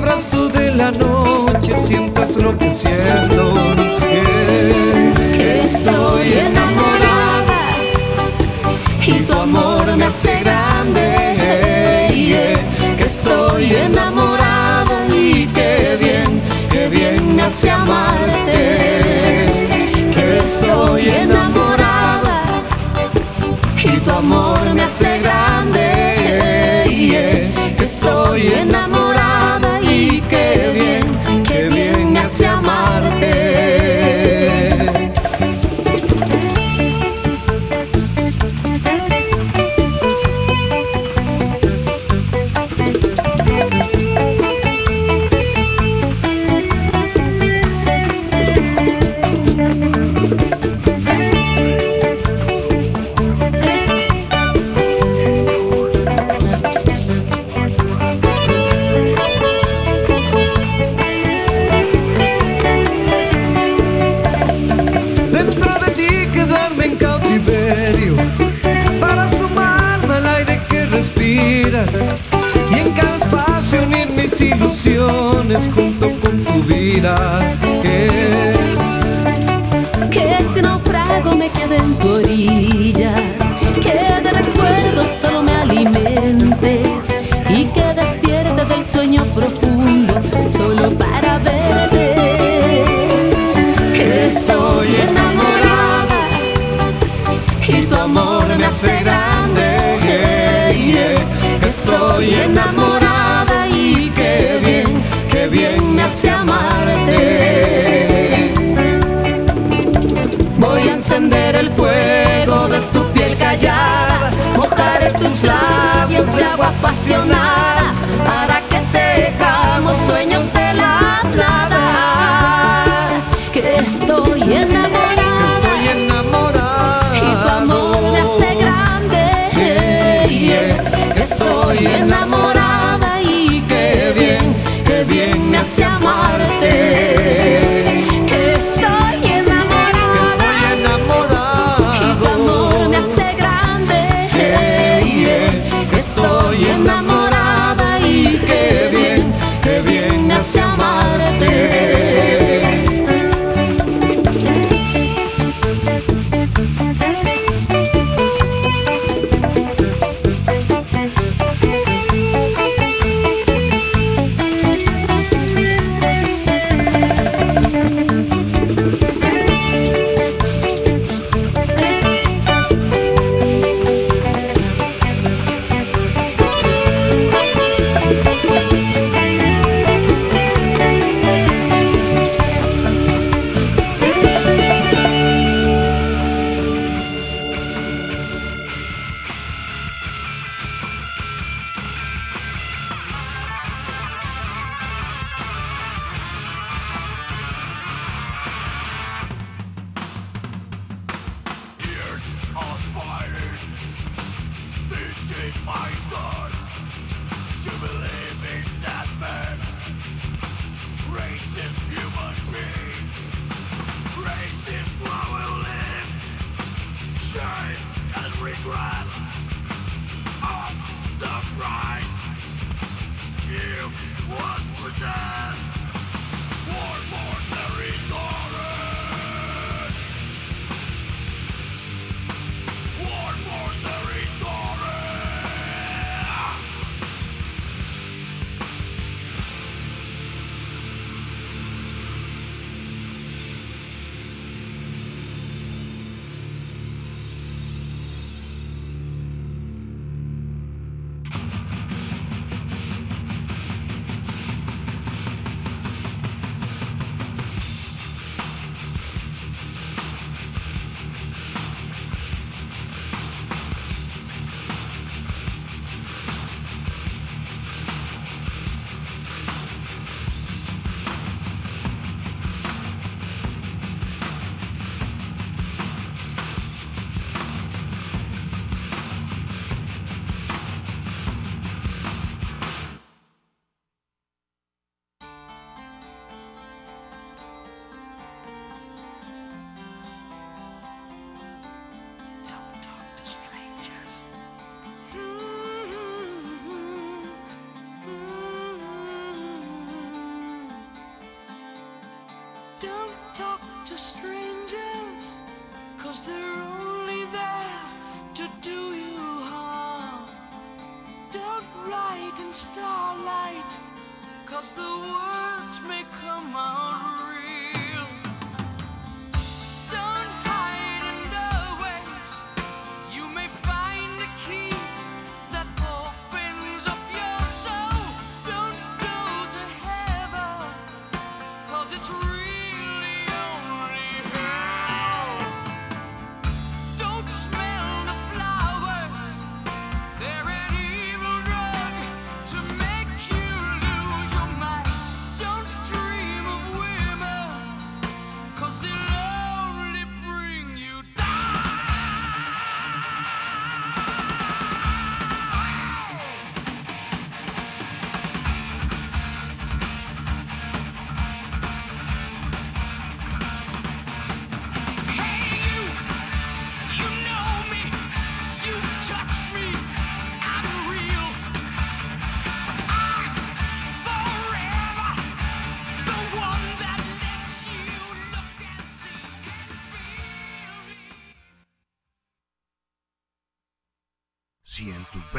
abrazo de la noche sientas lo que siento. Yeah. Estoy enamorada y tu amor me hace grande. Que estoy enamorada y qué bien, qué bien me hace amarte. Que estoy enamorada y tu amor me hace grande. Que estoy enamorada.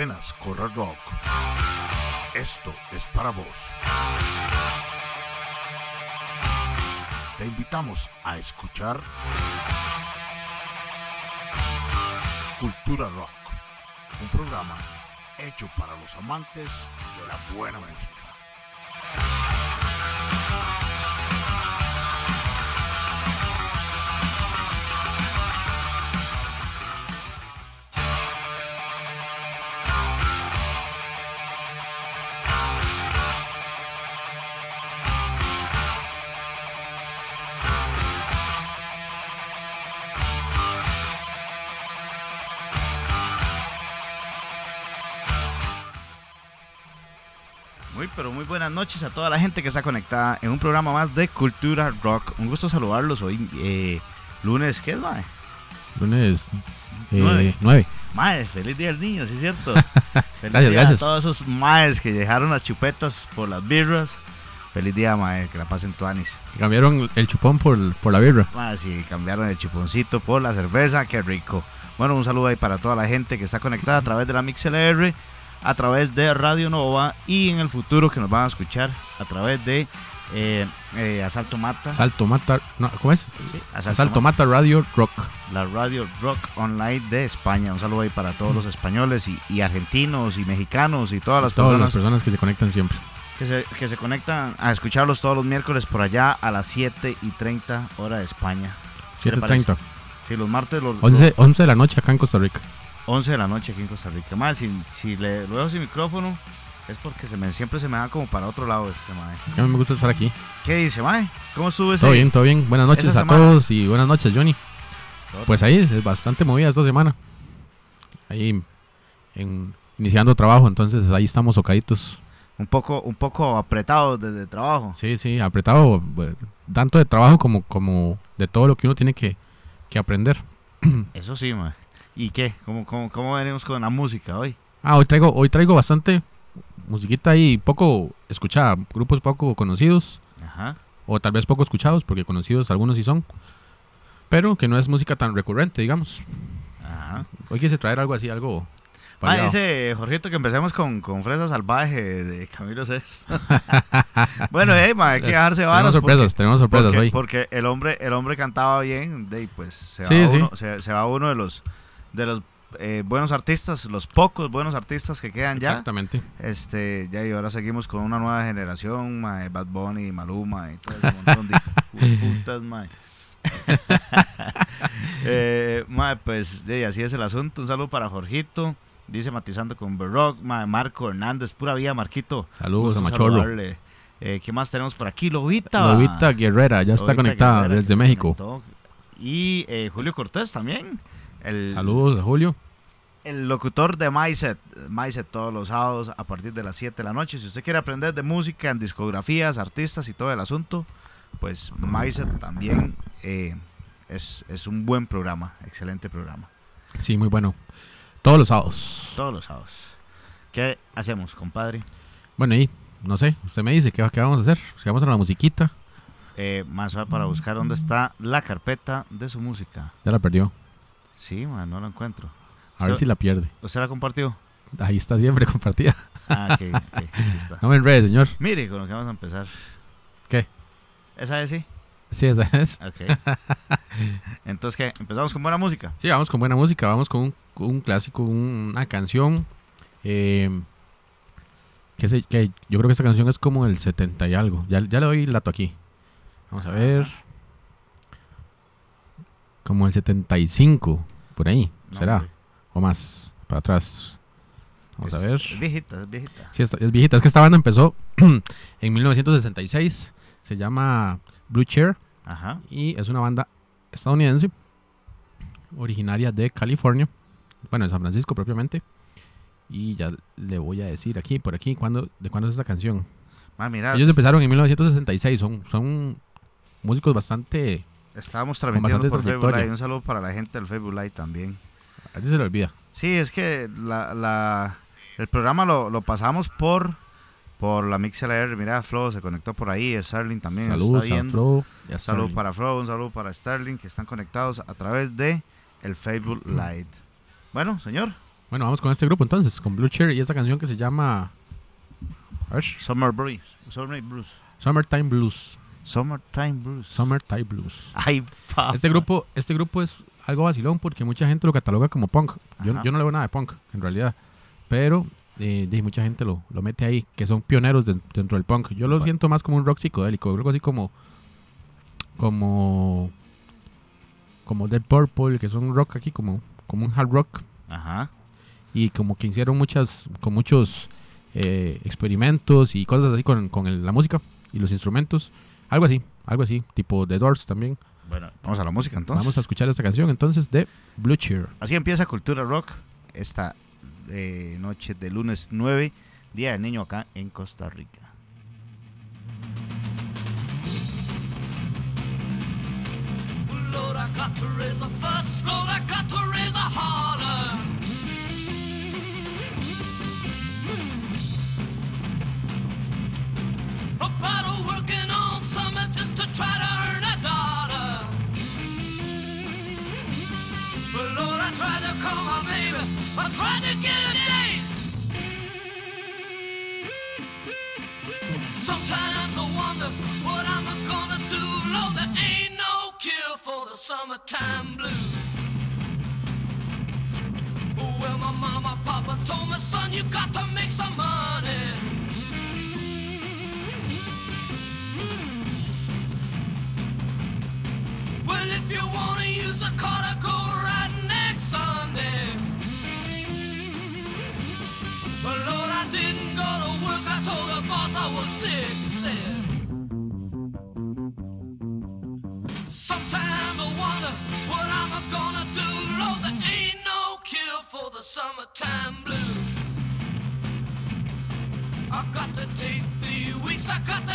Venas corre rock, esto es para vos. Te invitamos a escuchar Cultura Rock, un programa hecho para los amantes de la buena música. Buenas noches a toda la gente que está conectada en un programa más de Cultura Rock. Un gusto saludarlos hoy, eh, lunes, ¿qué es, mae? Lunes eh, Nueve. 9. Mae, feliz día del niño, ¿sí es cierto? Feliz Gracias, día gracias. a todos esos maes que dejaron las chupetas por las birras. Feliz día, mae, que la pasen tuanis. Cambiaron el chupón por, por la birra. Mae, si cambiaron el chuponcito por la cerveza, qué rico. Bueno, un saludo ahí para toda la gente que está conectada a través de la MixLR, a través de Radio Nova y en el futuro que nos van a escuchar a través de eh, eh, Asalto Mata. Salto Mata. No, ¿Cómo es? Sí, Salto Mata Radio Rock. la radio rock online de España. Un saludo ahí para todos los españoles y, y argentinos y mexicanos y todas las Todas las personas que se conectan siempre. que se, que se conectan a escucharlos todos los miércoles por allá a las 7 y 30 hora de España. ¿Qué le 7.30. Sí, los martes, los, 11, 11 de la noche acá en Costa Rica. Los 11 de la noche aquí en Costa Rica. Más, si, si le lo dejo sin micrófono es porque se me, siempre se me da como para otro lado este mae. Es que a mí me gusta estar aquí. ¿Qué dice, mae? ¿Cómo estuvo ese? Todo bien, todo bien. Buenas noches a todos y buenas noches, Johnny. Pues ahí es bastante movida esta semana. Ahí en, iniciando trabajo, entonces ahí estamos socaditos. Un poco, un poco apretado desde el trabajo. Sí, sí, apretado. pues, Tanto de trabajo como, como de todo lo que uno tiene que, que aprender. Eso sí, mae. ¿Y qué? ¿Cómo, cómo, ¿Cómo venimos con la música hoy? Ah, hoy traigo, hoy traigo bastante musiquita ahí poco escuchada, grupos poco conocidos, Ajá. o tal vez poco escuchados, porque conocidos algunos sí son, pero que no es música tan recurrente, digamos. Ajá. Hoy quise traer algo así, algo Ah, dice Jorgito que empecemos con, con Fresa Salvaje de Camilo Sesto. bueno, hey, ma, hay que dejarse tenemos varas. sorpresas, porque- tenemos sorpresas porque, hoy. porque el hombre, el hombre cantaba bien, de, pues se va, Sí, sí. uno, se, se va uno de los de los eh, buenos artistas, los pocos buenos artistas que quedan ya. Exactamente. Este, ya y ahora seguimos con una nueva generación, ma, Bad Bunny, Maluma y todo ese montón de putas, ma. eh, ma, pues de, así es el asunto. Un saludo para Jorgito. Dice matizando con Berrock, ma, Marco Hernández, pura vida, Marquito. Saludos a Machorro. Eh, ¿Qué más tenemos por aquí? Lobita. Lobita Guerrera ya está conectada Guerrera, desde México. conectó. Y eh, Julio Cortés también. El, Saludos Julio. el locutor de MySet, MySet todos los sábados a partir de las 7 de la noche. Si usted quiere aprender de música, en discografías, artistas y todo el asunto, pues MySet también eh, es, es un buen programa, excelente programa. Sí, muy bueno. Todos los sábados. Todos los sábados. ¿Qué hacemos, compadre? Bueno, y no sé, usted me dice qué, qué vamos a hacer. Si vamos a la musiquita, Eh, más va para buscar dónde está la carpeta de su música. ya la perdió. Sí, man, no la encuentro. A ver ¿Usted- si la pierde. ¿Usted la compartió? ahí está siempre compartida. Ah, ok, está. No me enredes, señor. Mire, con lo que vamos a empezar. ¿Qué? ¿Esa es sí? Sí, esa es. Ok. Entonces, ¿qué? ¿Empezamos con buena música? Sí, vamos con buena música, vamos con un, con un clásico, un- una canción. eh, que, se- que yo creo que esta canción es como el 70 y algo. Ya, ya le doy el dato aquí. Vamos a ver. Como el 75, por ahí. No, ¿Será? hombre. O más, para atrás. Vamos Es- a ver. Es viejita, es viejita. Sí, es viejita. Es que esta banda empezó en 1966. Se llama Blue Chair Ajá. y es una banda estadounidense originaria de California, bueno, de San Francisco propiamente. Y ya le voy a decir aquí, por aquí, cuándo, de cuándo es esta canción. Ah, mira, Ellos empezaron en 1966, son, son músicos bastante... estábamos transmitiendo por Facebook. Live. Un saludo para la gente del Facebook Live también. A se le olvida. Sí, es que la, la- el programa lo, lo pasamos por por la MixLR. Mira, Flo se conectó por ahí. Starling también Saludos está viendo. Flo y a Starling. para Flo, un saludo para Sterling que están conectados a través de el Facebook Live. Bueno, señor, Bueno, vamos con este grupo entonces, con Blue Chair y esta canción que se llama... Summer Breeze, Summer Blues, Summertime Blues. Summertime Blues. Summertime Blues. Ay, pa. Este grupo, este grupo es algo vacilón porque mucha gente lo cataloga como punk. Yo, yo no le veo nada de punk, en realidad. Pero eh, mucha gente lo, lo mete ahí, que son pioneros de- dentro del punk. Yo lo Bueno. siento más como un rock psicodélico, algo así como. como. como Dead Purple, que son rock aquí, como, como un hard rock. Ajá. Y como que hicieron muchas. con muchos eh, experimentos y cosas así con, con el- la música y los instrumentos. Algo así, algo así, tipo The Doors también. Bueno, vamos a la música entonces. Vamos a escuchar esta canción entonces de Blue Cheer. Así empieza Cultura Rock esta eh, noche de lunes 9, Día del Niño acá en Costa Rica. Lord, I got to raise a fuss. Lord, I got to raise a holler. About a working on summer just to try to earn a dollar. But Lord, I tried to call my baby. I tried to get a date. Sometimes I wonder what I'm gonna do. Lord, there ain't no cure for the summertime blues. Well, my mama, papa told me, son, you got to the summertime blues. I got to take the weeks. I got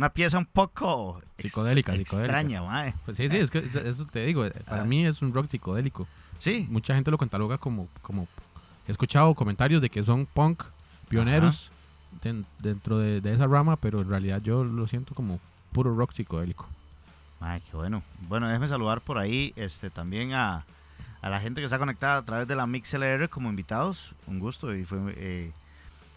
una pieza un poco ex- Psicodélica, extraña, mae. Pues sí, sí, es que eso- te digo. Para Ah. mí es un rock psicodélico. Sí, Mucha gente lo cataloga como, como. He escuchado comentarios de que son punk pioneros den- dentro de, de esa rama, pero en realidad yo lo siento como puro rock psicodélico. Ay, qué bueno. Bueno, déjeme saludar por ahí este, también a, a la gente que está conectada a través de la MixLR como invitados. Un gusto. Y fue, eh,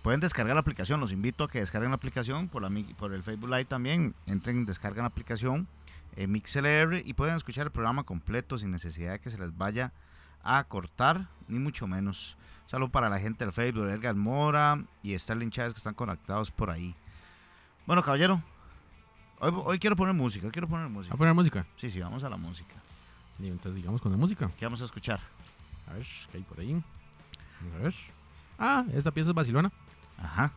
pueden descargar la aplicación. Los invito a que descarguen la aplicación por, la, por el Facebook Live también. Entren, descargan la aplicación eh, MixLR y pueden escuchar el programa completo sin necesidad de que se les vaya a cortar, ni mucho menos. Saludo para la gente del Facebook, Edgar Mora y Sterling Chávez que están conectados por ahí. Bueno, caballero, hoy, hoy quiero poner música, hoy quiero poner música. ¿A poner música? Sí, sí, vamos a la música. Y entonces sigamos con la música. ¿Qué vamos a escuchar? A ver, ¿qué hay por ahí? Vamos a ver. Ah, esta pieza es Barcelona. Ajá.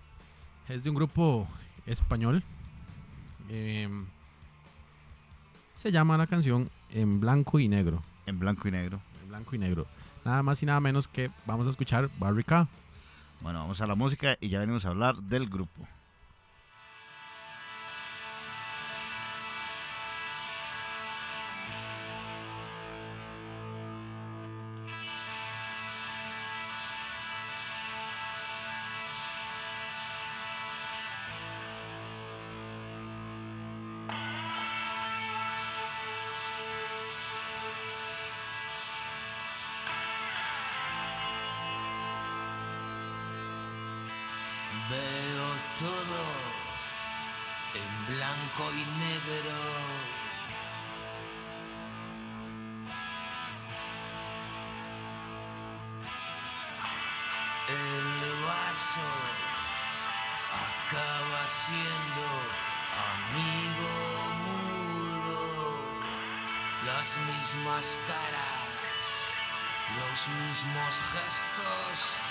Es de un grupo español. Em, se llama la canción En Blanco y Negro. En blanco y negro. En Blanco y Negro. Nada más y nada menos que vamos a escuchar Barrica. Bueno, vamos a la música y ya venimos a hablar del grupo. Mismas los mismos gestos.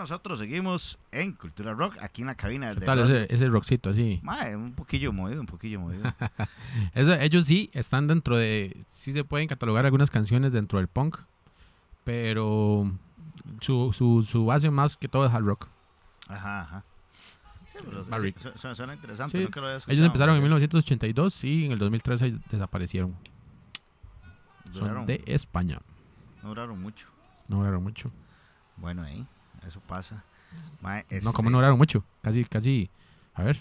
Nosotros seguimos en Cultura Rock, aquí en la cabina ¿Qué de tal ese, ese rockcito así? Mae, un poquillo movido, un poquillo movido. Eso- ellos sí están dentro de. Sí se pueden catalogar algunas canciones dentro del punk. Pero su, su, su base más que todo es hard rock. Ajá, ajá. Sí, pero su- su- suena interesante. Sí, nunca lo había escuchado, Ellos empezaron en mae. 1982 y en el 2013 desaparecieron. Duraron, Son de España. no duraron mucho. No duraron mucho. Bueno, ahí, eso pasa. Mae, No, este, como no duraron mucho. Casi, casi. A ver.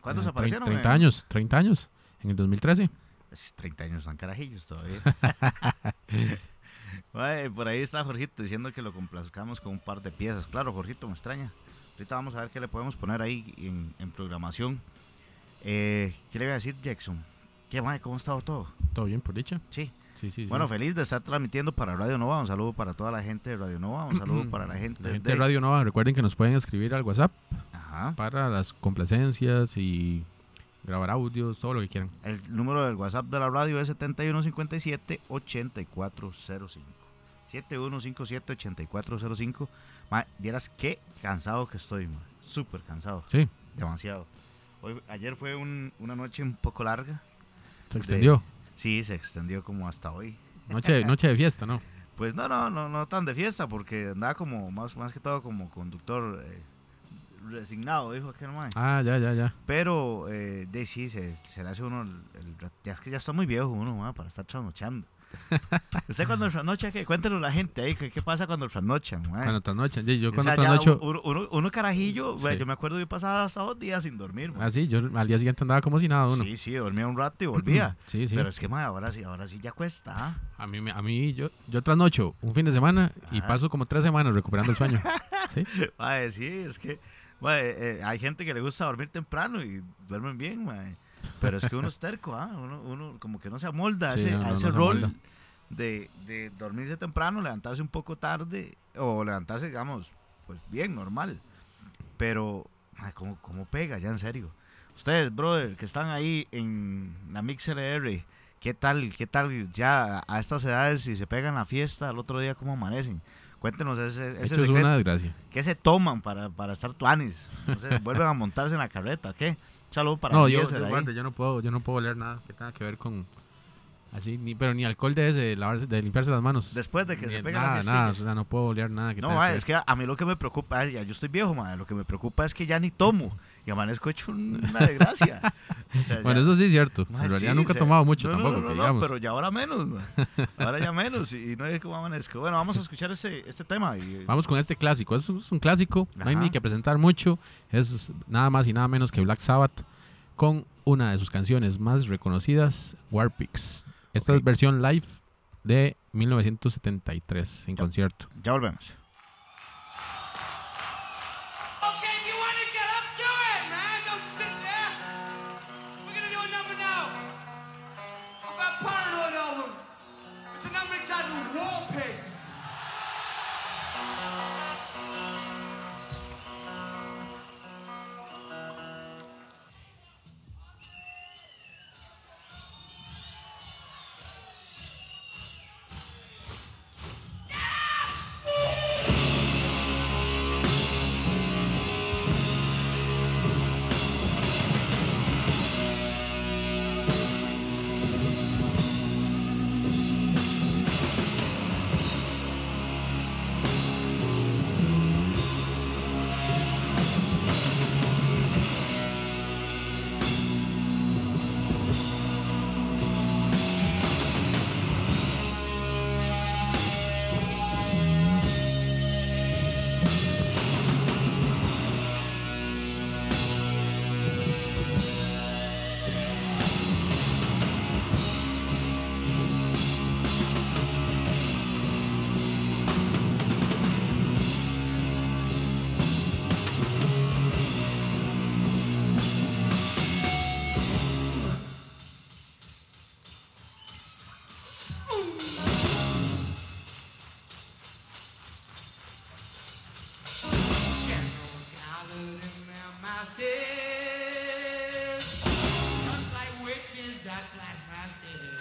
¿Cuántos eh, aparecieron? 30 eh? años. 30 años. En el 2013. Es 30 años están carajillos todavía. Mae, por ahí está Jorgito diciendo que lo complazcamos con un par de piezas. Claro, Jorgito, me extraña. Ahorita vamos a ver qué le podemos poner ahí en, en programación. Eh, ¿Qué le voy a decir, Jackson? ¿Qué, mae? ¿Cómo ha estado todo? Todo bien, por dicha. Sí. Sí, sí, sí. Bueno, feliz de estar transmitiendo para Radio Nova. Un saludo para toda la gente de Radio Nova. Un saludo para la gente, La gente de de Radio Nova, recuerden que nos pueden escribir al WhatsApp Ajá. para las complacencias y grabar audios, todo lo que quieran. El número del WhatsApp de la radio es 7157-8405. 7157-8405. Ma, vieras qué cansado que estoy. Súper cansado. Sí, Demasiado. Hoy, ayer fue un- una noche un poco larga. se extendió. Sí, se extendió como hasta hoy. Noche, noche de fiesta, ¿no? Pues no, no, no, no tan de fiesta, porque andaba como, más, más que todo como conductor eh, resignado, dijo aquel man. Ah, ya, ya, ya. Pero, eh, de sí, se, se le hace uno. El, el- ya es que ya está muy viejo uno, para estar trasnochando. ¿Usted cuando trasnocha qué? Cuéntenos la gente ahí, ¿qué, qué pasa cuando trasnochan? Cuando trasnochan. Yo, yo O cuando sea, trasnocho. uno, uno- uno carajillo, Sí. yo me acuerdo yo pasaba hasta dos días sin dormir, ma. Ah, sí, yo al día siguiente andaba como si nada uno. Sí, sí, dormía un rato y volvía. Sí, sí. Pero es que, ahora sí, ahora sí ya cuesta. A mí, a mí yo, yo trasnocho un fin de semana y Ajá. paso como tres semanas recuperando el sueño. ¿Sí? Sí, es que eh, hay gente que le gusta dormir temprano y duermen bien, ma. Pero es que uno es terco, ¿ah? Uno, uno como que no se amolda a Sí, ese, no, a no ese se rol de, de dormirse temprano, levantarse un poco tarde o levantarse, digamos, pues bien, normal. Pero, ma, ¿cómo, cómo pega? Ya en serio. Ustedes, brother, que están ahí en la MixLR, ¿qué tal, qué tal ya a estas edades si se pegan la fiesta, al otro día cómo amanecen? Cuéntenos ese, ese es una desgracia. ¿Qué se toman para, para estar tuanis? No sé, vuelven a montarse en la carreta, ¿qué? Un saludo para no, yo, Eliezer yo, guarde, yo no puedo, yo no puedo oler nada que tenga que ver con así, ni, pero ni alcohol de ese, de, lavarse, de limpiarse las manos. Después de que Ni- se pega la nada, fiesta. nada, o sea, no puedo oler nada que No, tenga ma, que es que a, mí lo que me preocupa, ya yo estoy viejo, ma, lo que me preocupa es que ya ni tomo y amanezco hecho una desgracia. O sea, Bueno, ya- eso sí es cierto. ma, en realidad sí, nunca o he sea, tomado mucho no, tampoco, no, que no, digamos. pero ya ahora menos, ahora ya menos y, y no es como amanezco. Bueno, vamos a escuchar este, este tema. Y, Vamos con este clásico. Es un, es un clásico, no hay ni que presentar mucho. Es nada más y nada menos que Black Sabbath con una de sus canciones más reconocidas, Warpix. Esta es versión live de 1973 en Ya. concierto. ya volvemos. masses.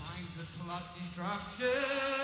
Minds that plot destruction.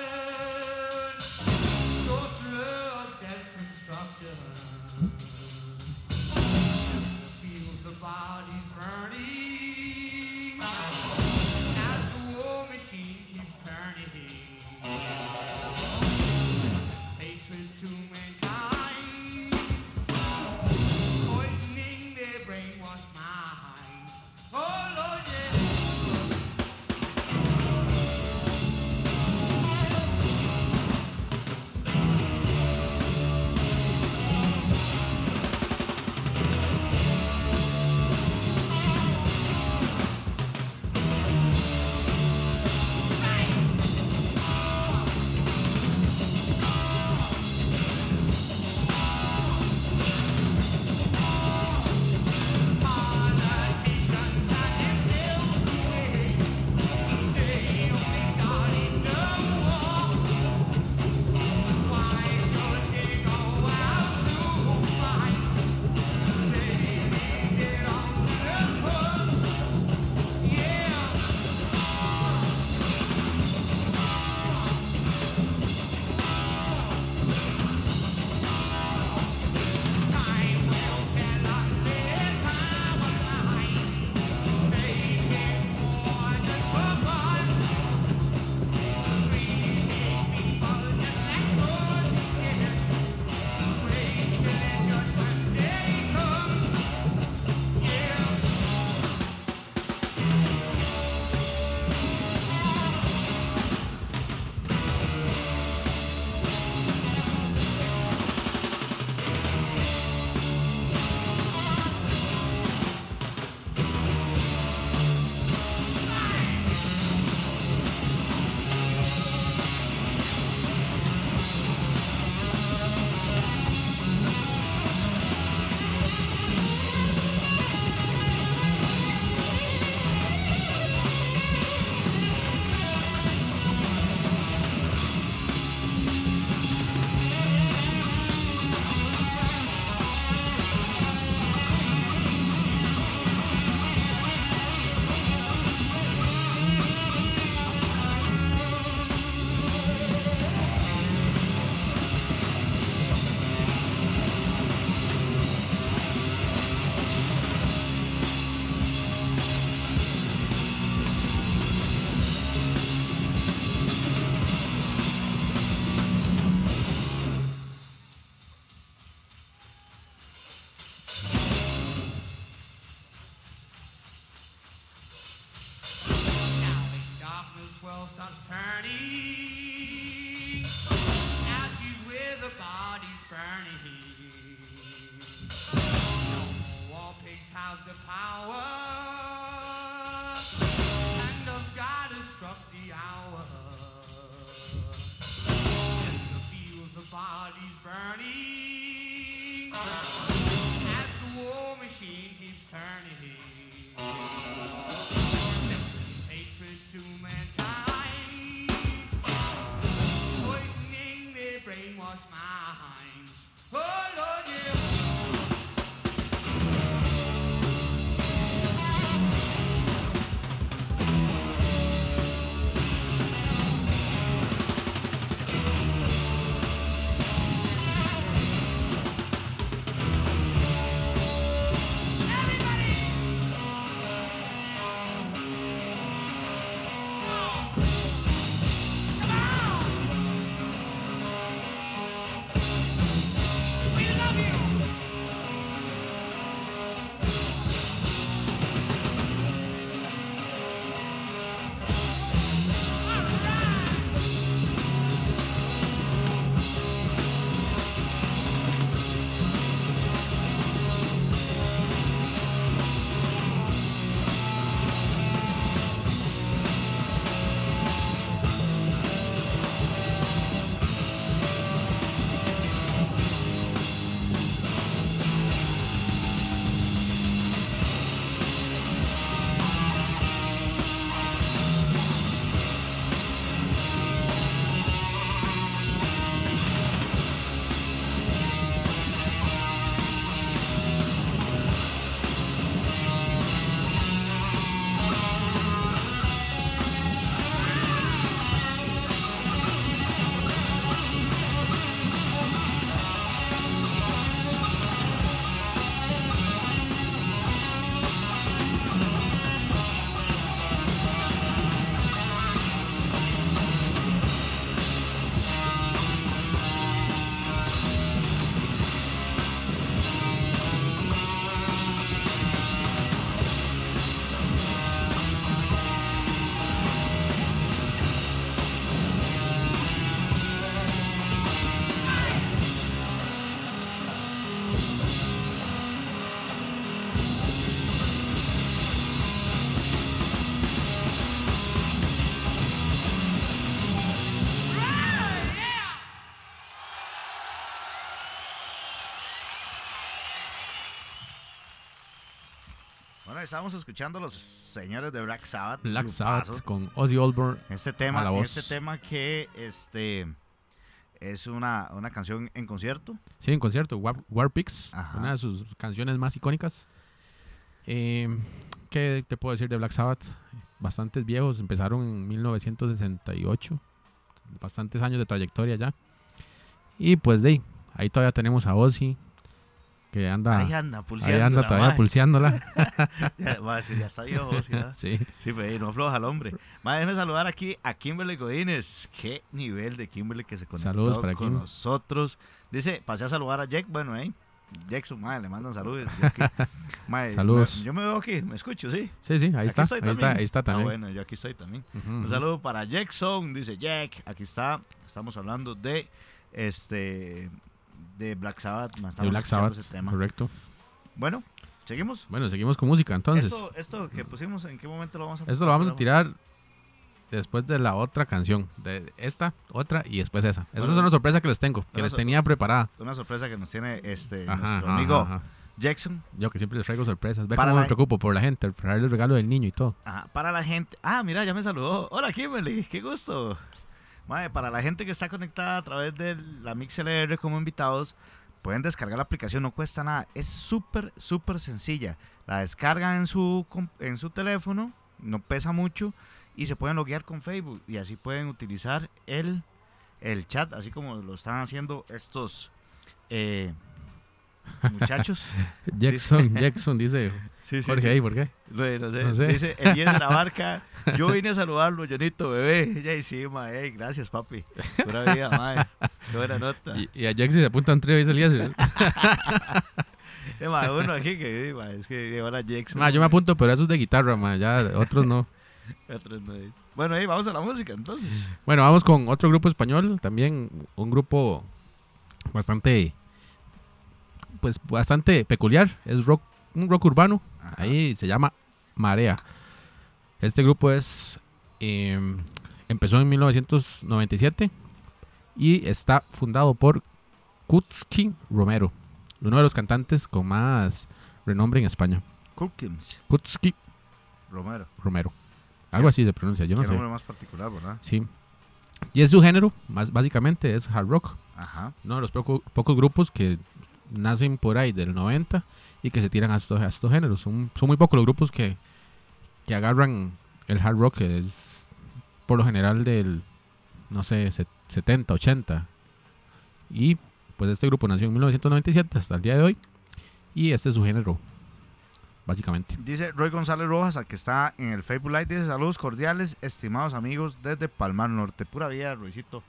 Have the power estábamos escuchando a los señores de Black Sabbath. Black. Sabbath con Ozzy Osbourne. Este a tema, la voz. este tema que este es una, una canción en concierto. Sí, en concierto, War, War Pigs, una de sus canciones más icónicas. Eh, ¿Qué te puedo decir de Black Sabbath? Bastantes viejos, empezaron en 1968, bastantes años de trayectoria ya. Y pues de ahí, ahí todavía tenemos a Ozzy, que anda, ahí anda, ahí pulseando. anda todavía pulseándola. Ya, ma, sí, ya está viejo, sí, ¿verdad? sí. Sí, pero ahí no afloja el hombre. Ma, déjeme saludar aquí a Kimberly Godínez. Qué nivel de Kimberly que se conectó Saludos para con Kim. nosotros. Dice, pasé a saludar a Jack. Bueno, ahí. Jackson, madre, le mandan saludos. Yo aquí- Mae, Saludos. me- yo me veo aquí, me escucho, sí. Sí, sí, ahí Aquí está, ahí está, también. ahí está Ah, también. bueno, yo aquí estoy también. Un saludo para Jackson, dice Jack. Aquí está. Estamos hablando de este de Black Sabbath. ma, De Black Sabbath, ese tema. correcto. Bueno, seguimos. Bueno, seguimos con música entonces. esto, esto que pusimos, ¿en qué momento lo vamos a Esto lo vamos a tirar después de la otra canción. De esta, otra y después esa. Esa Bueno, es una sorpresa que les tengo, que les tenía preparada. Una sorpresa que nos tiene este Ajá, nuestro ajá, amigo ajá. Jackson. Yo que siempre les traigo sorpresas. Ve Para cómo la- me preocupo por la gente, traerle el regalo del niño y todo. Ajá, para la gente. Ah, mira, ya me saludó. Hola, Kimberly, qué gusto. Mae, para la gente que está conectada a través de la MixLR como invitados, pueden descargar la aplicación, no cuesta nada. Es súper, súper sencilla. La descargan en su, en su teléfono, no pesa mucho y se pueden loguear con Facebook. Y así pueden utilizar el, el chat, así como lo están haciendo estos eh, muchachos. Jackson, Jackson dice Sí, sí, Jorge sí. ahí, ¿por qué? Bueno, no sé, No sé. Dice Elías de la Barca. Yo vine a saludarlo, Jonito, bebé. Ya sí, mae. ey, gracias, papi. Pura vida, mae. Qué buena nota. Y, y a Jackson se apunta un trío, dice Elías. Eh, uno aquí que mae, es que ahora Jackson. Ma, yo me apunto, pero eso es de guitarra, ma, ya otros no. Otros no. Bueno, ahí vamos a la música entonces. Bueno, vamos con otro grupo español, también un grupo bastante, pues bastante peculiar, es rock, un rock urbano, Ajá. ahí se llama Marea. Este grupo es, eh, empezó en 1997 y está fundado por Kutski Romero, uno de los cantantes con más renombre en España. Cookins. Kutski Romero. Romero, algo así se pronuncia, yo no sé. nombre más particular, ¿verdad? Sí. Y es su género, más básicamente es hard rock. Ajá. Uno de los poco- pocos grupos que nacen por ahí del 90 y que se tiran a estos, a estos géneros. Son, son muy pocos los grupos que, que agarran el hard rock, que es por lo general del, no sé, se- 70, 80. Y pues este grupo nació en 1997 hasta el día de hoy. Y este es su género, básicamente. Dice Roy González Rojas, al que está en el Facebook Live, dice saludos cordiales, estimados amigos desde Palmar Norte. Pura vida, Roycito.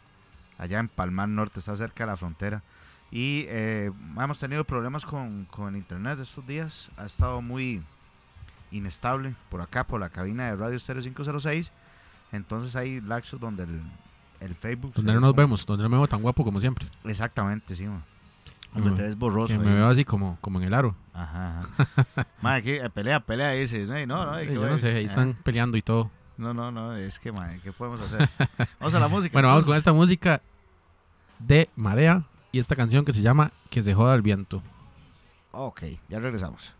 Allá en Palmar Norte, está cerca de la frontera. Y eh, hemos tenido problemas con, con internet estos días. Ha estado muy inestable por acá, por la cabina de Radio Stereo 506. Entonces hay laxos donde el, el Facebook... Donde no nos como- vemos, donde no me veo tan guapo como siempre. Exactamente, sí, man. Donde me- te ves borroso. Que me ahí. veo así como, como en el aro. Ajá, ajá. Madre, aquí, eh, pelea, pelea, dice. No, no, no, que yo no sé, ahí ah. están peleando y todo. No, no, no, es que, madre, ¿qué podemos hacer? Vamos a la música. Bueno, vamos con esta música de Marea y esta canción que se llama Que se joda el viento. Ok, ya regresamos.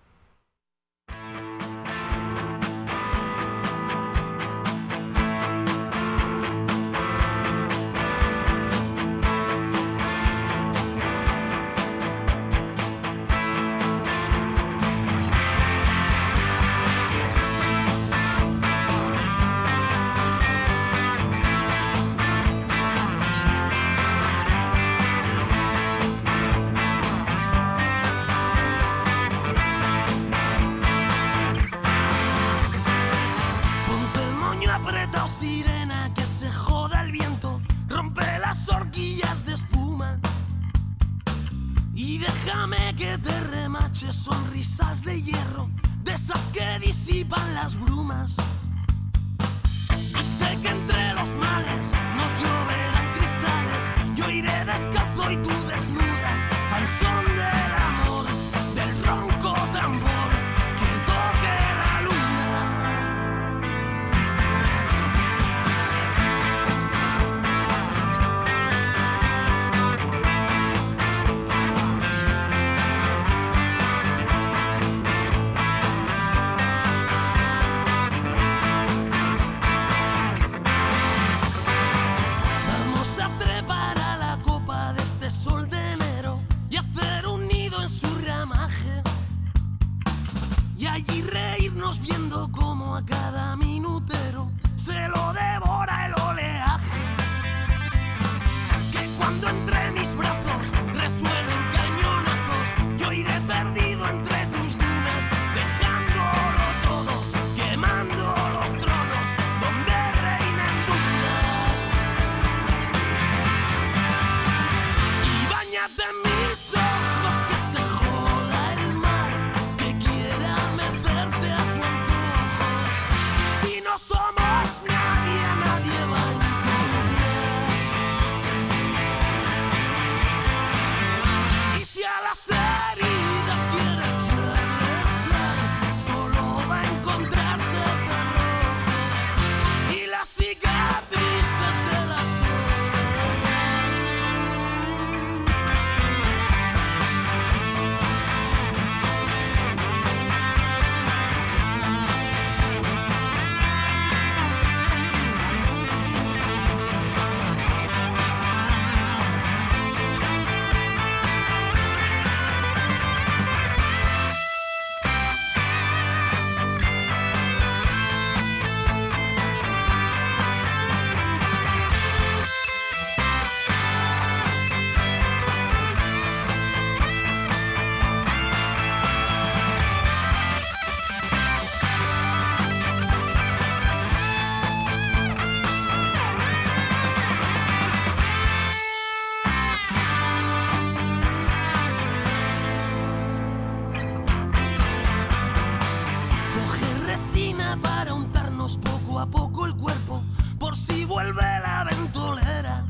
Para untarnos poco a poco el cuerpo por si vuelve la ventolera.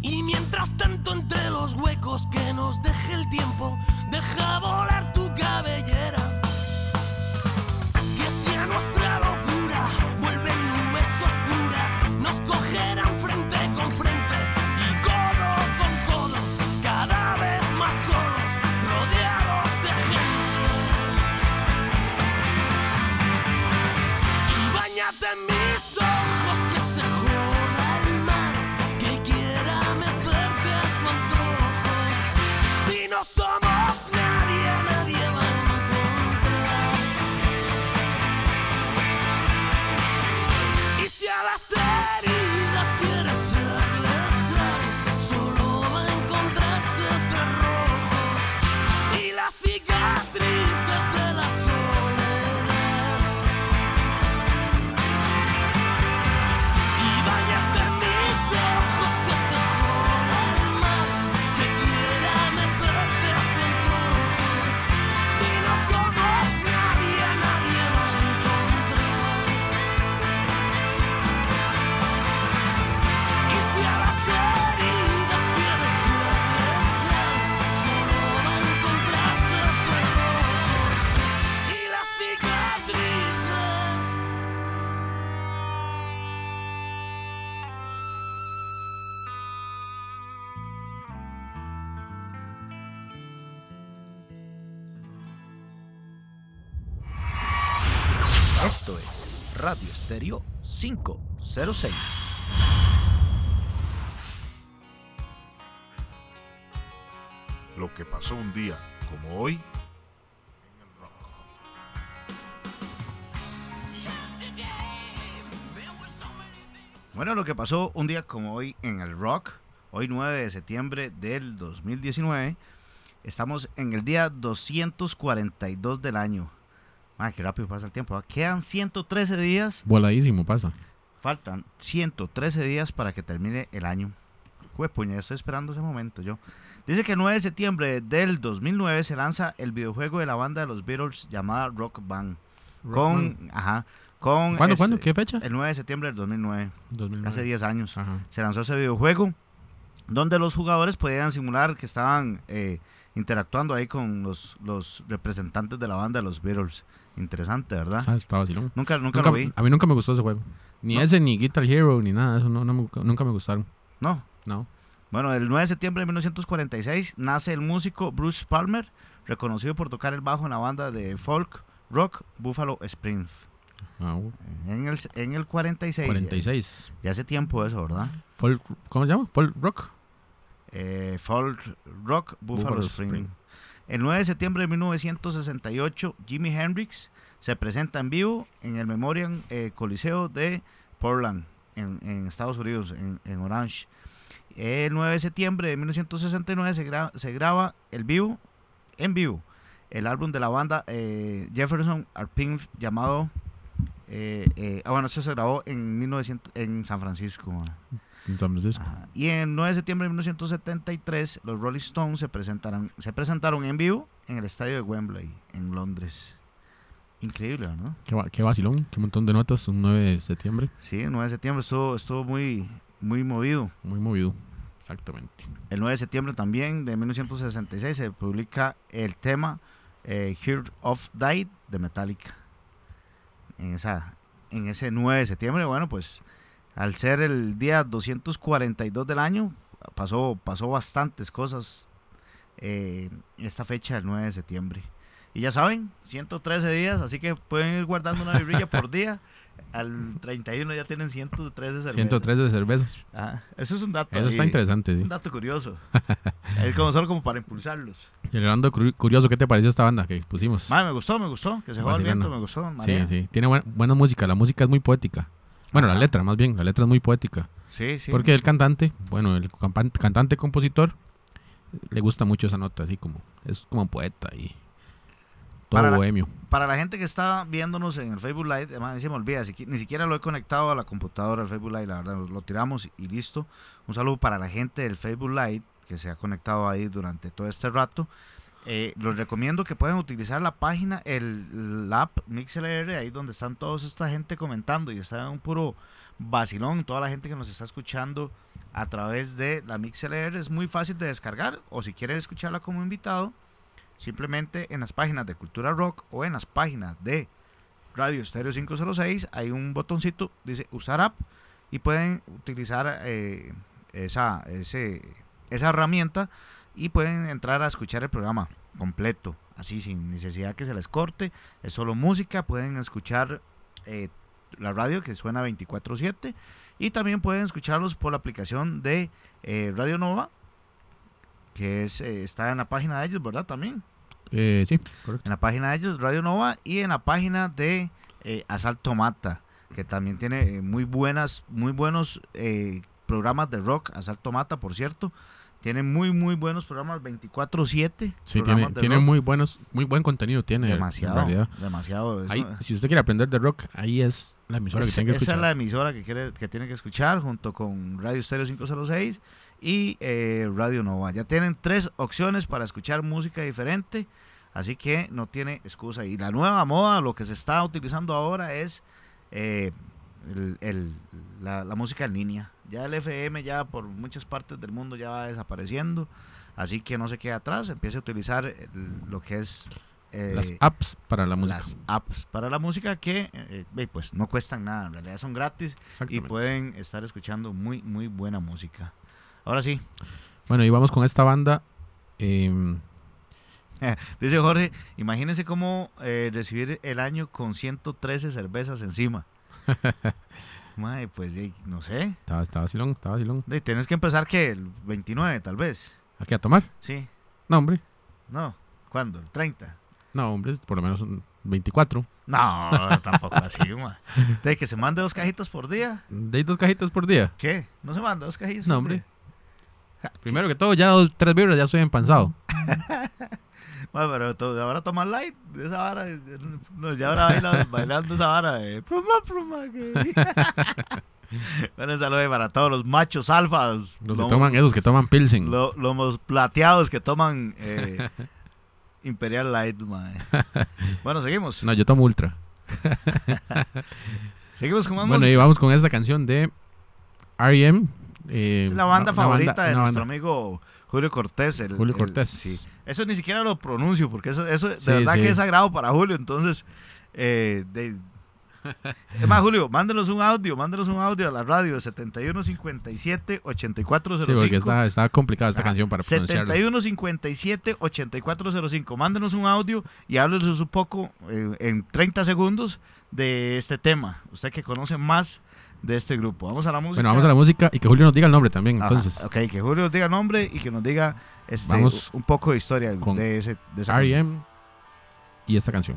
Y mientras tanto entre los huecos que nos deje el tiempo, deja volar tu cabellera. 506. Lo que pasó un día como hoy en el rock. Bueno, lo que pasó un día como hoy en el rock, hoy 9 de septiembre del 2019, estamos en el día 242 del año. Ay, qué rápido pasa el tiempo. ¿va? Quedan 113 días, Voladísimo pasa. Faltan 113 días para que termine el año. Puña, estoy esperando ese momento yo. Dice que el 9 de septiembre del 2009 se lanza el videojuego de la banda de los Beatles llamada Rock Band. con, ajá, con ¿Cuándo, este, cuándo? ¿Qué fecha? El 9 de septiembre del 2009, 2009. hace 10 años. Ajá. se lanzó ese videojuego donde los jugadores podían simular que estaban eh, interactuando ahí con los, los representantes de la banda de los Beatles. Interesante, ¿verdad? Ah, está vacilón. Nunca, nunca, Nunca- lo vi. a mí nunca me gustó ese juego. Ni No. ese, ni Guitar Hero, ni nada. Eso no, no me- nunca me gustaron. No. No. Bueno, el 9 de septiembre de 1946 nace el músico Bruce Palmer, reconocido por tocar el bajo en la banda de folk rock Buffalo Spring. Ah, uh, En el, en el 46. 46. Ya hace tiempo eso, ¿verdad? Folk, ¿Cómo se llama? Folk Rock. Eh, folk rock Buffalo, Buffalo Spring. Spring. El 9 de septiembre de 1968, Jimi Hendrix se presenta en vivo en el Memorial eh, Coliseo de Portland, en, Estados Unidos, en, Orange. El 9 de septiembre de 1969 se, gra- se graba el vivo, en vivo, el álbum de la banda eh, Jefferson Arpin llamado... eh, eh, ah, bueno, eso se grabó en, 1900, en San Francisco. En San Francisco. Ajá. Y en 9 de septiembre de 1973, los Rolling Stones se presentaron, se presentaron en vivo en el estadio de Wembley, en Londres. Increíble, ¿no? Qué vacilón, qué montón de notas, un 9 de septiembre, Sí, el 9 de septiembre estuvo, estuvo muy, muy movido. muy movido. Exactamente. El 9 de septiembre también de 1966 se publica el tema eh, Heart of Died de Metallica. En, esa, en ese 9 de septiembre, bueno, pues al ser el día 242 del año, pasó, pasó bastantes cosas eh, esta fecha del 9 de septiembre. Y ya saben, 113 días, así que pueden ir guardando una birrilla por día. Al 31 ya tienen 113 cervezas. 103 de cervezas. Ah, eso es un dato. Eso está interesante, sí. Un dato curioso. es como solo como para impulsarlos. Y curi- curioso, ¿qué te pareció esta banda que pusimos? Madre, me gustó, me gustó. Que se joda el viento, me gustó. Sí, María. sí. Tiene buena, buena música. La música es muy poética. Bueno, la letra, más bien. La letra es muy poética. Sí, sí. Porque el cantante, bueno, el cantante compositor, le gusta mucho esa nota, así como, es como poeta y todo Para la- bohemio. Para la gente que está viéndonos en el Facebook Live, además, se me olvida, si ni siquiera lo he conectado a la computadora, al Facebook Live, la verdad, lo, lo tiramos y listo. Un saludo para la gente del Facebook Live que se ha conectado ahí durante todo este rato. Eh, les recomiendo que puedan utilizar la página, el, la app MixLR, ahí donde están toda esta gente comentando y está un puro vacilón, toda la gente que nos está escuchando a través de la MixLR es muy fácil de descargar o si quieren escucharla como invitado, simplemente en las páginas de Cultura Rock o en las páginas de Radio Estéreo 506 hay un botoncito, dice usar app y pueden utilizar eh, esa, esa herramienta y pueden entrar a escuchar el programa completo, así sin necesidad que se les corte, es solo música, pueden escuchar eh, la radio que suena 24/7 y también pueden escucharlos por la aplicación de eh, Radio Nova que es, eh, está en la página de ellos, ¿verdad? También Eh, sí, correcto. en la página de ellos, Radio Nova, y en la página de Asalto Mata, que también tiene muy buenas, muy buenos eh, programas de rock. Asalto Mata, por cierto, tiene muy, muy buenos programas 24/7. Sí, tiene, muy buenos, muy buen contenido tiene. en demasiado, realidad. demasiado. eso- Ahí, si usted quiere aprender de rock, ahí es la emisora es- que tiene que esa escuchar. es la emisora que, quiere, que tiene que escuchar junto con Radio Stereo 506 y eh, Radio Nova. Ya tienen tres opciones para escuchar música diferente, así que no tiene excusa. Y la nueva moda, lo que se está utilizando ahora es eh, el- el- la, la música en línea. Ya el FM ya por muchas partes del mundo ya va desapareciendo, así que no se quede atrás, empiece a utilizar el- lo que es... eh, Las apps para la música. las apps para la música que eh, eh, pues no cuestan nada, en realidad son gratis y pueden estar escuchando muy muy buena música. Ahora sí, Bueno, y vamos con esta banda. em, dice Jorge, imagínense cómo eh, recibir el año con 113 cervezas encima. Mae, pues no sé, estaba, estaba vacilón, estaba vacilón. Eh, tienes que empezar que el 29 tal vez. ¿A qué a tomar? Sí, No, hombre. no, ¿cuándo? ¿El 30? No, hombre, por lo menos son 24. No, tampoco así, mae. De que se mande dos cajitas por día. ¿De dos cajitas por día? ¿Qué? ¿No se manda dos cajitas No, hombre. Primero que todo, ya dos, tres vibras, ya estoy empanzado. Bueno, pero to- ahora toma light esa vara. eh, No, ya ahora baila, bailando esa vara. de pluma, pluma. que- bueno, saludo para todos los machos alfas. Los que toman, esos que toman Pilsen. lo- lomos plateados que toman eh, Imperial Light, mae. Bueno, seguimos. No, yo tomo Ultra. Seguimos con más Bueno, música. y vamos con esta canción de R.E.M. eh, Es la banda una- una favorita banda- de nuestro banda. amigo Julio Cortés. el- Julio el- Cortés. sí. Eso ni siquiera lo pronuncio porque eso, eso de Sí, verdad sí. que es sagrado para Julio. Entonces, eh, de- es más, Julio, mándenos un audio, mándenos un audio a la radio 7157 8405. Sí, porque está, está complicada esta canción para pronunciarla. 7157 8405. Mándenos un audio y háblenos un poco eh, en 30 segundos de este tema. Usted que conoce más de este grupo. Vamos a la música. Bueno, vamos a la música y que Julio nos diga el nombre también. Ajá, Entonces, ok, que Julio nos diga nombre y que nos diga este, Vamos un poco de historia con de, ese, de esa canción. R.E.M. y esta canción.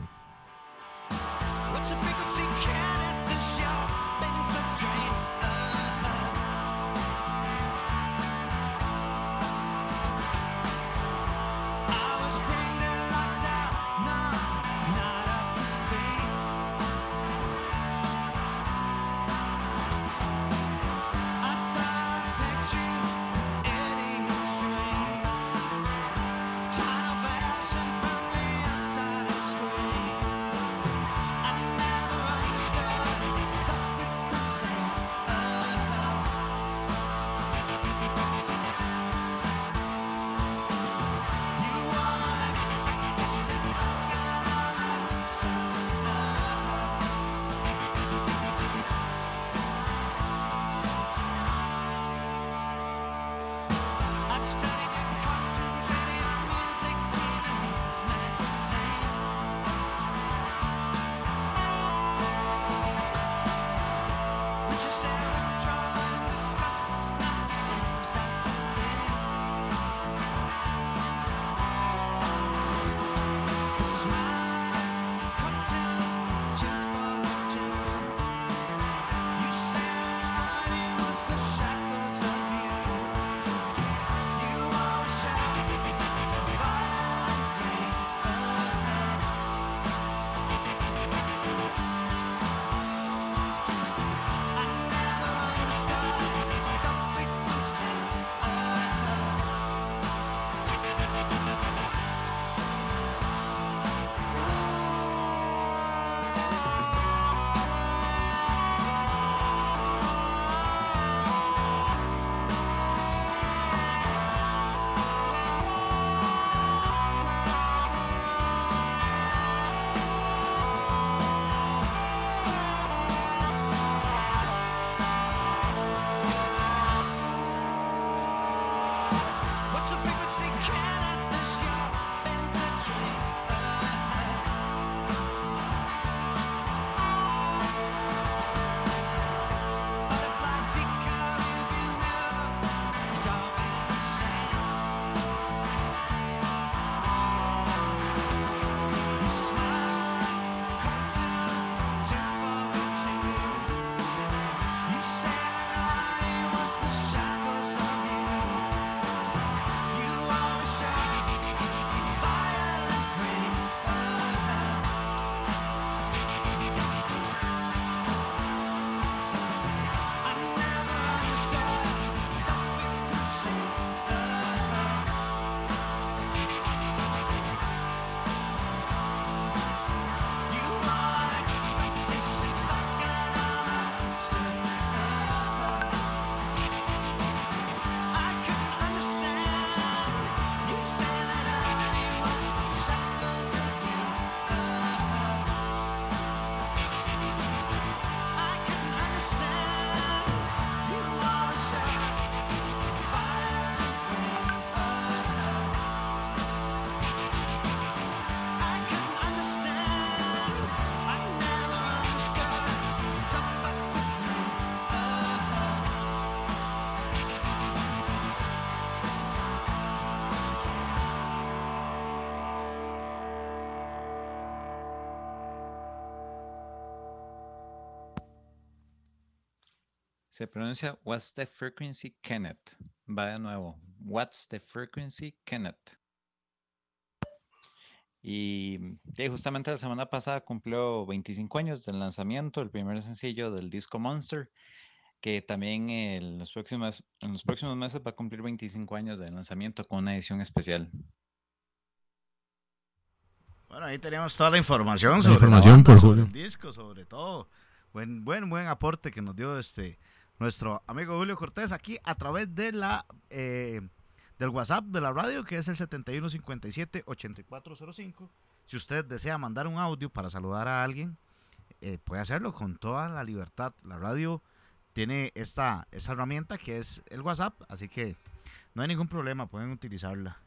Se pronuncia What's the frequency Kenneth. Va de nuevo. What's the frequency Kenneth. Y justamente la semana pasada cumplió 25 años del lanzamiento, el primer sencillo del disco Monster, que también en los próximos, en los próximos meses va a cumplir 25 años de lanzamiento con una edición especial. Bueno, ahí teníamos toda la información La sobre información la banda, por sobre el disco, sobre todo. Buen, buen, buen aporte que nos dio este nuestro amigo Julio Cortés aquí a través de la eh, del WhatsApp de la radio, que es el 7157-8405. Si usted desea mandar un audio para saludar a alguien, eh, puede hacerlo con toda la libertad. La radio tiene esta, esta herramienta que es el WhatsApp, así que no hay ningún problema, pueden utilizarla.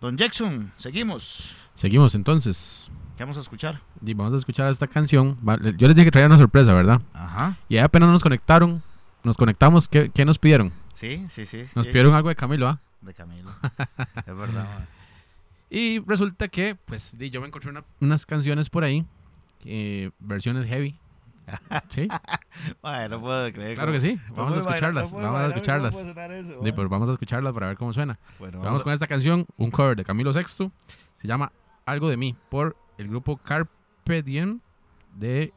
Don Jackson, seguimos. Seguimos entonces. ¿Qué vamos a escuchar? Y vamos a escuchar esta canción. Yo les dije que traía una sorpresa, ¿verdad? Ajá. Y ahí apenas nos conectaron, nos conectamos, ¿qué, qué nos pidieron? Sí, sí, sí. Nos sí. pidieron algo de Camilo, ¿ah? De Camilo. es verdad, man. Y resulta que, pues, yo me encontré una- unas canciones por ahí, eh, versiones heavy. ¿Sí? Ay, no puedo creer. Claro que sí. Vamos a escucharlas. Vamos a escucharlas. Di, pues vamos a escucharlas para ver cómo suena. Bueno, Vamos con esta canción, un cover de Camilo Sexto. Se llama Algo de mí, por el grupo Carpe Diem de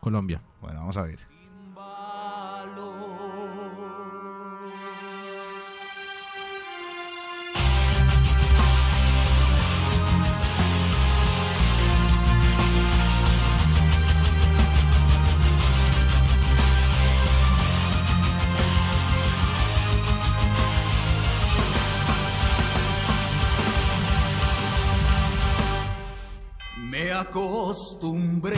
Colombia. bueno, vamos a ver. Me acostumbré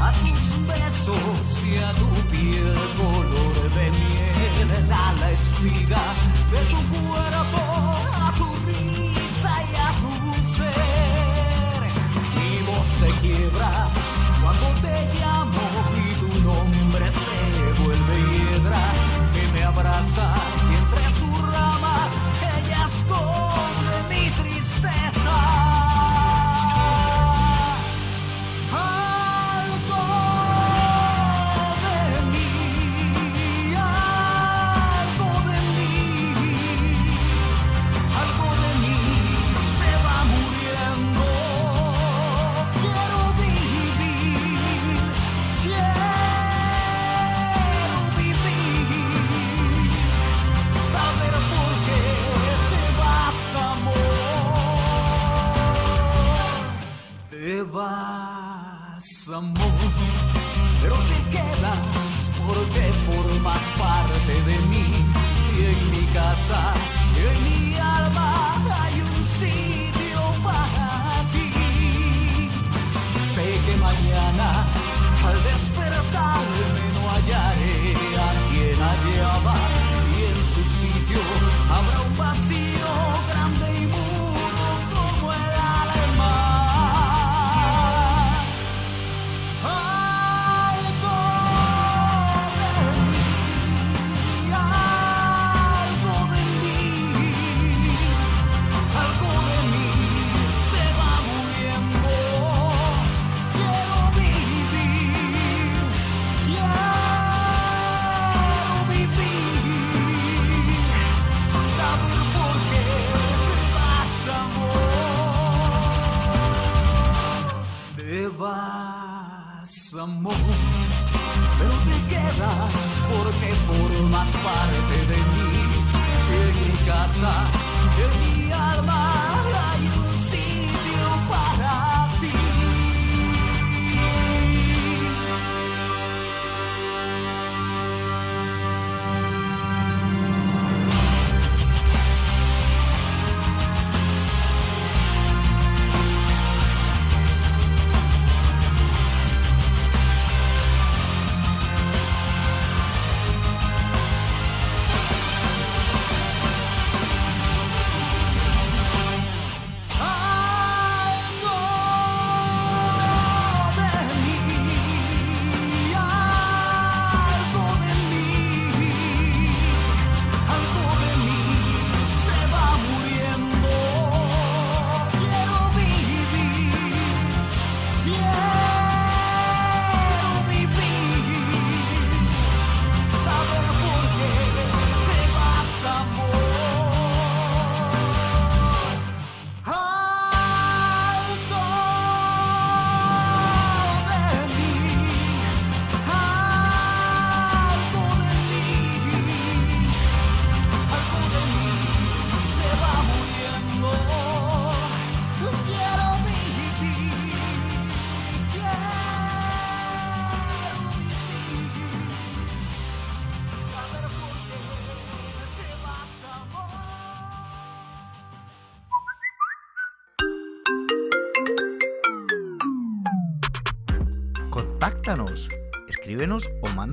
a tus besos y a tu piel color de miel, a la espiga de tu cuerpo, a tu risa y a tu ser. Mi voz se quiebra cuando te llamo y tu nombre se vuelve hiedra que me abraza y entre sus ramas ella esconde mi tristeza. Vas, amor, pero te quedas porque formas parte de mí. Y en mi casa, y en mi alma hay un sitio para ti. Sé que mañana al despertarme no hallaré a quien hallaba y en su sitio habrá un vacío amor, pero te quedas porque formas parte de mí. En mi casa, en mi alma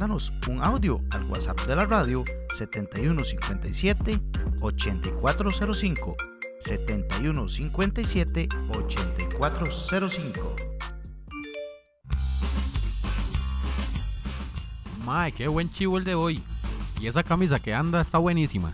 mándanos un audio al WhatsApp de la radio 7157 8405 7157 8405 9405. Mae, qué buen chivo el de hoy. Y esa camisa que anda está buenísima.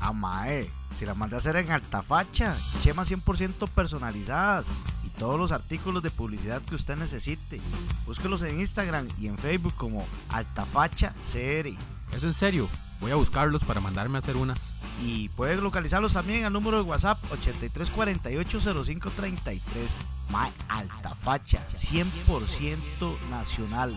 Ah, mae, si la mandé a hacer en alta facha, chemas 100% personalizadas todos los artículos de publicidad que usted necesite. Búsquelos en Instagram y en Facebook como Altafacha CR. Es en serio. Voy a buscarlos para mandarme a hacer unas. Y puede localizarlos también al número de WhatsApp 83480533. Mae, Altafacha, 100% nacional.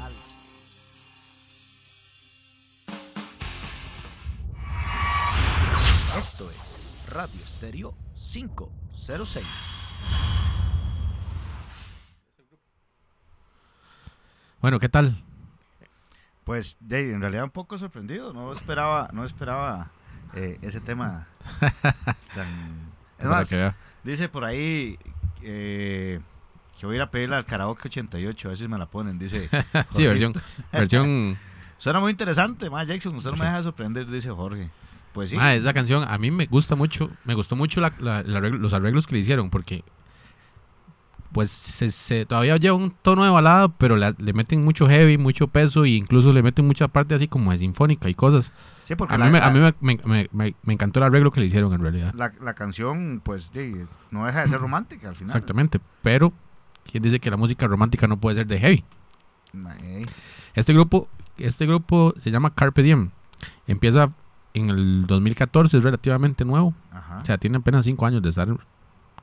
Esto es Radio Estéreo 506. Bueno, ¿qué tal? Pues de, en realidad un poco sorprendido, no esperaba, no esperaba eh, ese tema tan... Es más, dice por ahí eh, que voy a ir a pedirla al karaoke 88, a ver si me la ponen, dice. Sí, versión, versión Suena muy interesante, más Jackson, usted no me deja de sorprender, dice Jorge. Pues sí, Ah, esa canción a mí me gusta mucho, me gustó mucho la- la- arreglo- los arreglos que le hicieron porque pues se, se- todavía lleva un tono de balada, pero la- le meten mucho heavy, mucho peso e incluso le meten mucha parte así como de sinfónica y cosas. sí, porque A la, mí, me, a mí me, me- me- me- me encantó el arreglo que le hicieron en realidad. la- la canción, pues de, no deja de ser romántica al final. Exactamente, pero ¿quién dice que la música romántica no puede ser de heavy? Este grupo, este grupo se llama Carpe Diem. Empieza en el 2014, es relativamente nuevo. ajá. O sea, tiene apenas 5 años de estar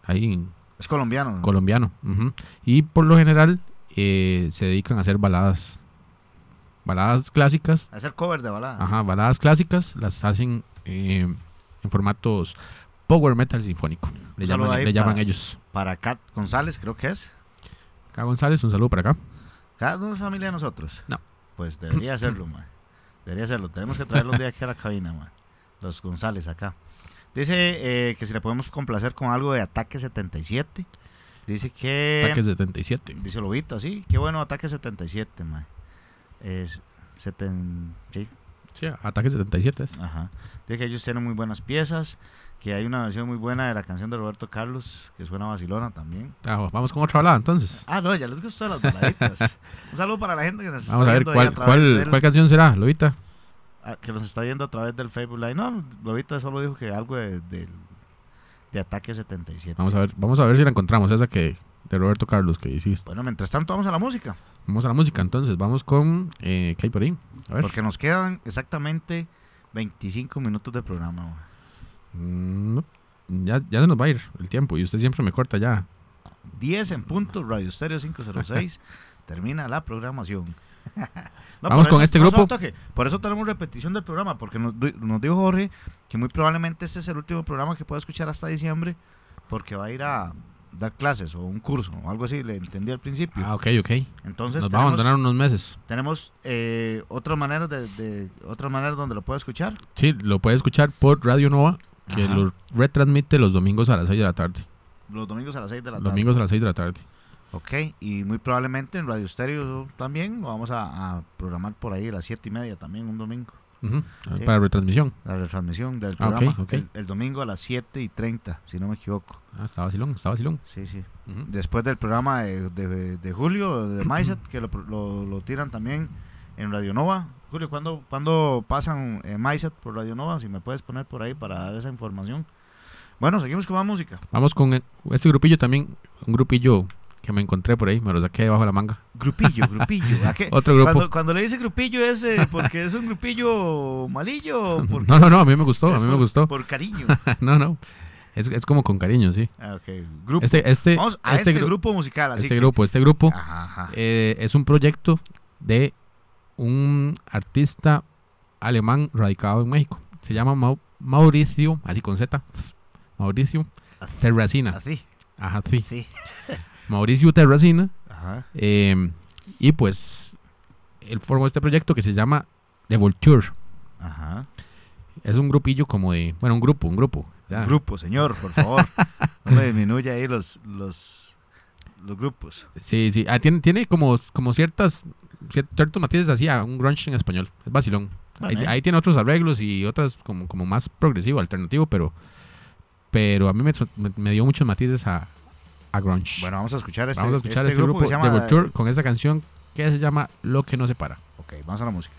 ahí en Es colombiano. colombiano. ujú. Y por lo general eh, se dedican a hacer baladas. Baladas clásicas. hacer cover de baladas. Ajá, baladas clásicas las hacen eh, en formatos power metal sinfónico. Le, llaman, le llaman para- ellos. Para Kat González, creo que es. Acá González, un saludo para acá. Cada uno es familia de nosotros. No. Pues debería hacerlo, man. Debería hacerlo. Tenemos que traerlos de aquí a la cabina, man. Los González acá. Dice eh, que si le podemos complacer con algo de Ataque 77. Dice que... Ataque 77. Dice Lobito, sí. Qué bueno Ataque 77, man. Es... Seten, sí, Sí, Ataque 77 es. ajá. Dice que ellos tienen muy buenas piezas. Que hay una versión muy buena de la canción de Roberto Carlos. Que suena vacilona también. Ah, vamos con otra balada entonces. Ah, no, ya les gustó las baladitas. Un saludo para la gente que nos está Vamos a ver cuál, a cuál, cuál canción será, Lobita. Que nos está viendo a través del Facebook Live. No, Lobito solo dijo que algo de, de Ataque 77. Vamos a ver, vamos a ver si la encontramos, esa que de Roberto Carlos que hiciste. Bueno, mientras tanto vamos a la música, Vamos a la música entonces, vamos con eh, ¿qué hay por ahí? A ver. porque nos quedan exactamente 25 minutos de programa. ma. Mm, ya, ya se nos va a ir el tiempo y usted siempre me corta ya. 10 en punto, Radio Stereo 506. termina la programación. No, Vamos con eso- este grupo. toque. Por eso tenemos repetición del programa, porque nos, nos dijo Jorge que muy probablemente este es el último programa que pueda escuchar hasta diciembre, porque va a ir a dar clases o un curso o algo así, le entendí al principio. Ah, ok, ok. Entonces Nos va a abandonar unos meses. tenemos eh, otras maneras de, de otras maneras donde lo puede escuchar. Sí, lo puede escuchar por Radio Nova, que Ajá. lo retransmite los domingos a las 6 de la tarde. Los domingos a las 6 de la tarde. Domingos a las 6 de la tarde. Ok, y muy probablemente en Radio Stereo también lo vamos a, a programar por ahí a las 7 y media también un domingo. Ujú, Sí. Para retransmisión. La retransmisión del Ah, programa. ok. El, el domingo a las 7 y 30, si no me equivoco. Ah, está vacilón, está vacilón. Sí, sí. Después del programa de, de- de Julio, de Maiset, que lo, lo- lo tiran también en Radio Nova. Julio, ¿cuándo, cuándo pasan eh, Maiset por Radio Nova? Si me puedes poner por ahí para dar esa información. Bueno, seguimos con más música. Vamos con eh, este grupillo también, un grupillo que me encontré por ahí, me lo saqué debajo de la manga. Grupillo, grupillo. ¿A qué? Otro grupo. Cuando, cuando le dice grupillo es eh, porque es un grupillo malillo. porque No, no, no, a mí me gustó, a mí me por- gustó. Por cariño. No, no. Es, es como con cariño, sí. Ah, ok. Grupo. Este, este, Vamos a este, gru- grupo musical. Así este que- grupo, este grupo Ajá, ajá. eh, es un proyecto de un artista alemán radicado en México. Se llama Mau- Mauricio, así con Z, Mauricio. Terracina. Así. Ajá, sí. Sí. Mauricio Terracina. Ajá. eh, y pues él formó este proyecto que se llama The Vulture. Ajá. Es un grupillo como de, bueno, un grupo, un grupo. ya. Grupo, señor, por favor. No me disminuya ahí los, los, los grupos. Sí, sí. Ah, tiene, tiene como, como ciertas cier- ciertos matices así a un grunge en español. Es vacilón. Ahí, Bueno, eh. ahí tiene otros arreglos y otras como, como más progresivo, alternativo, pero pero a mí me- me dio muchos matices a, a grunge. Bueno, vamos a escuchar este, Vamos a escuchar este, este grupo, se de. Vulture con esa canción que se llama Lo que nos separa. Ok, vamos a la música.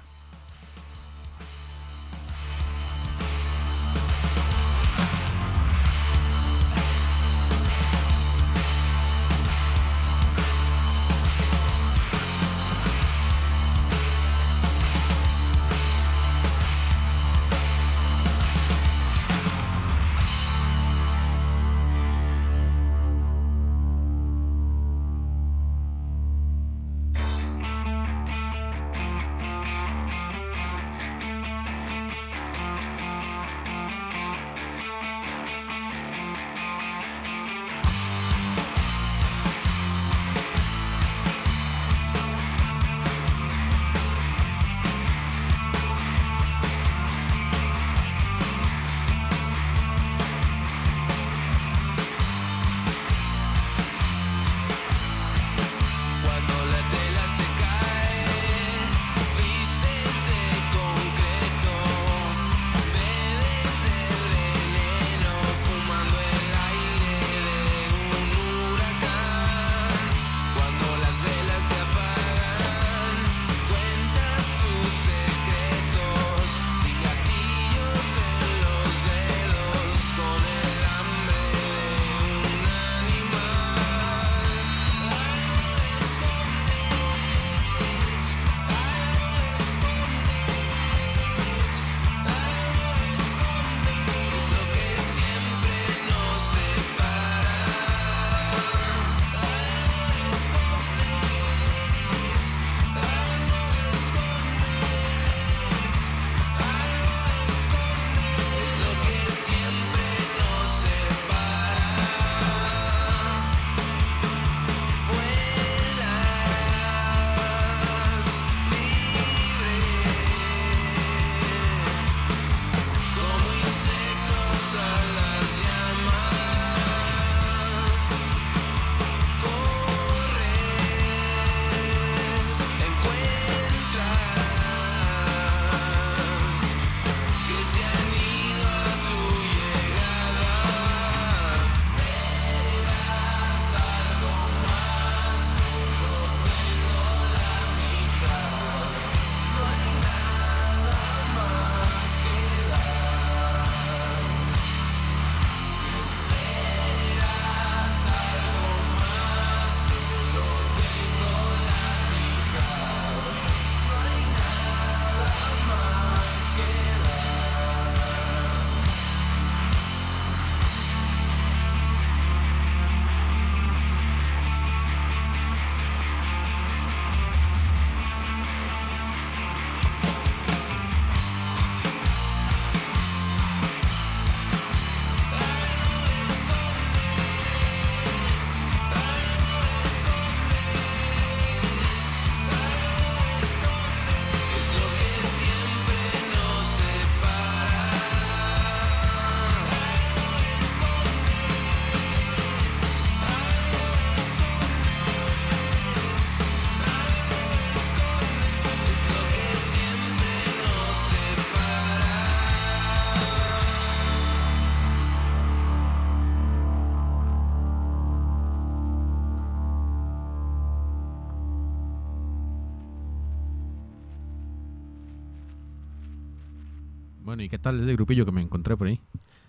Bueno, ¿y qué tal ese grupillo que me encontré por ahí?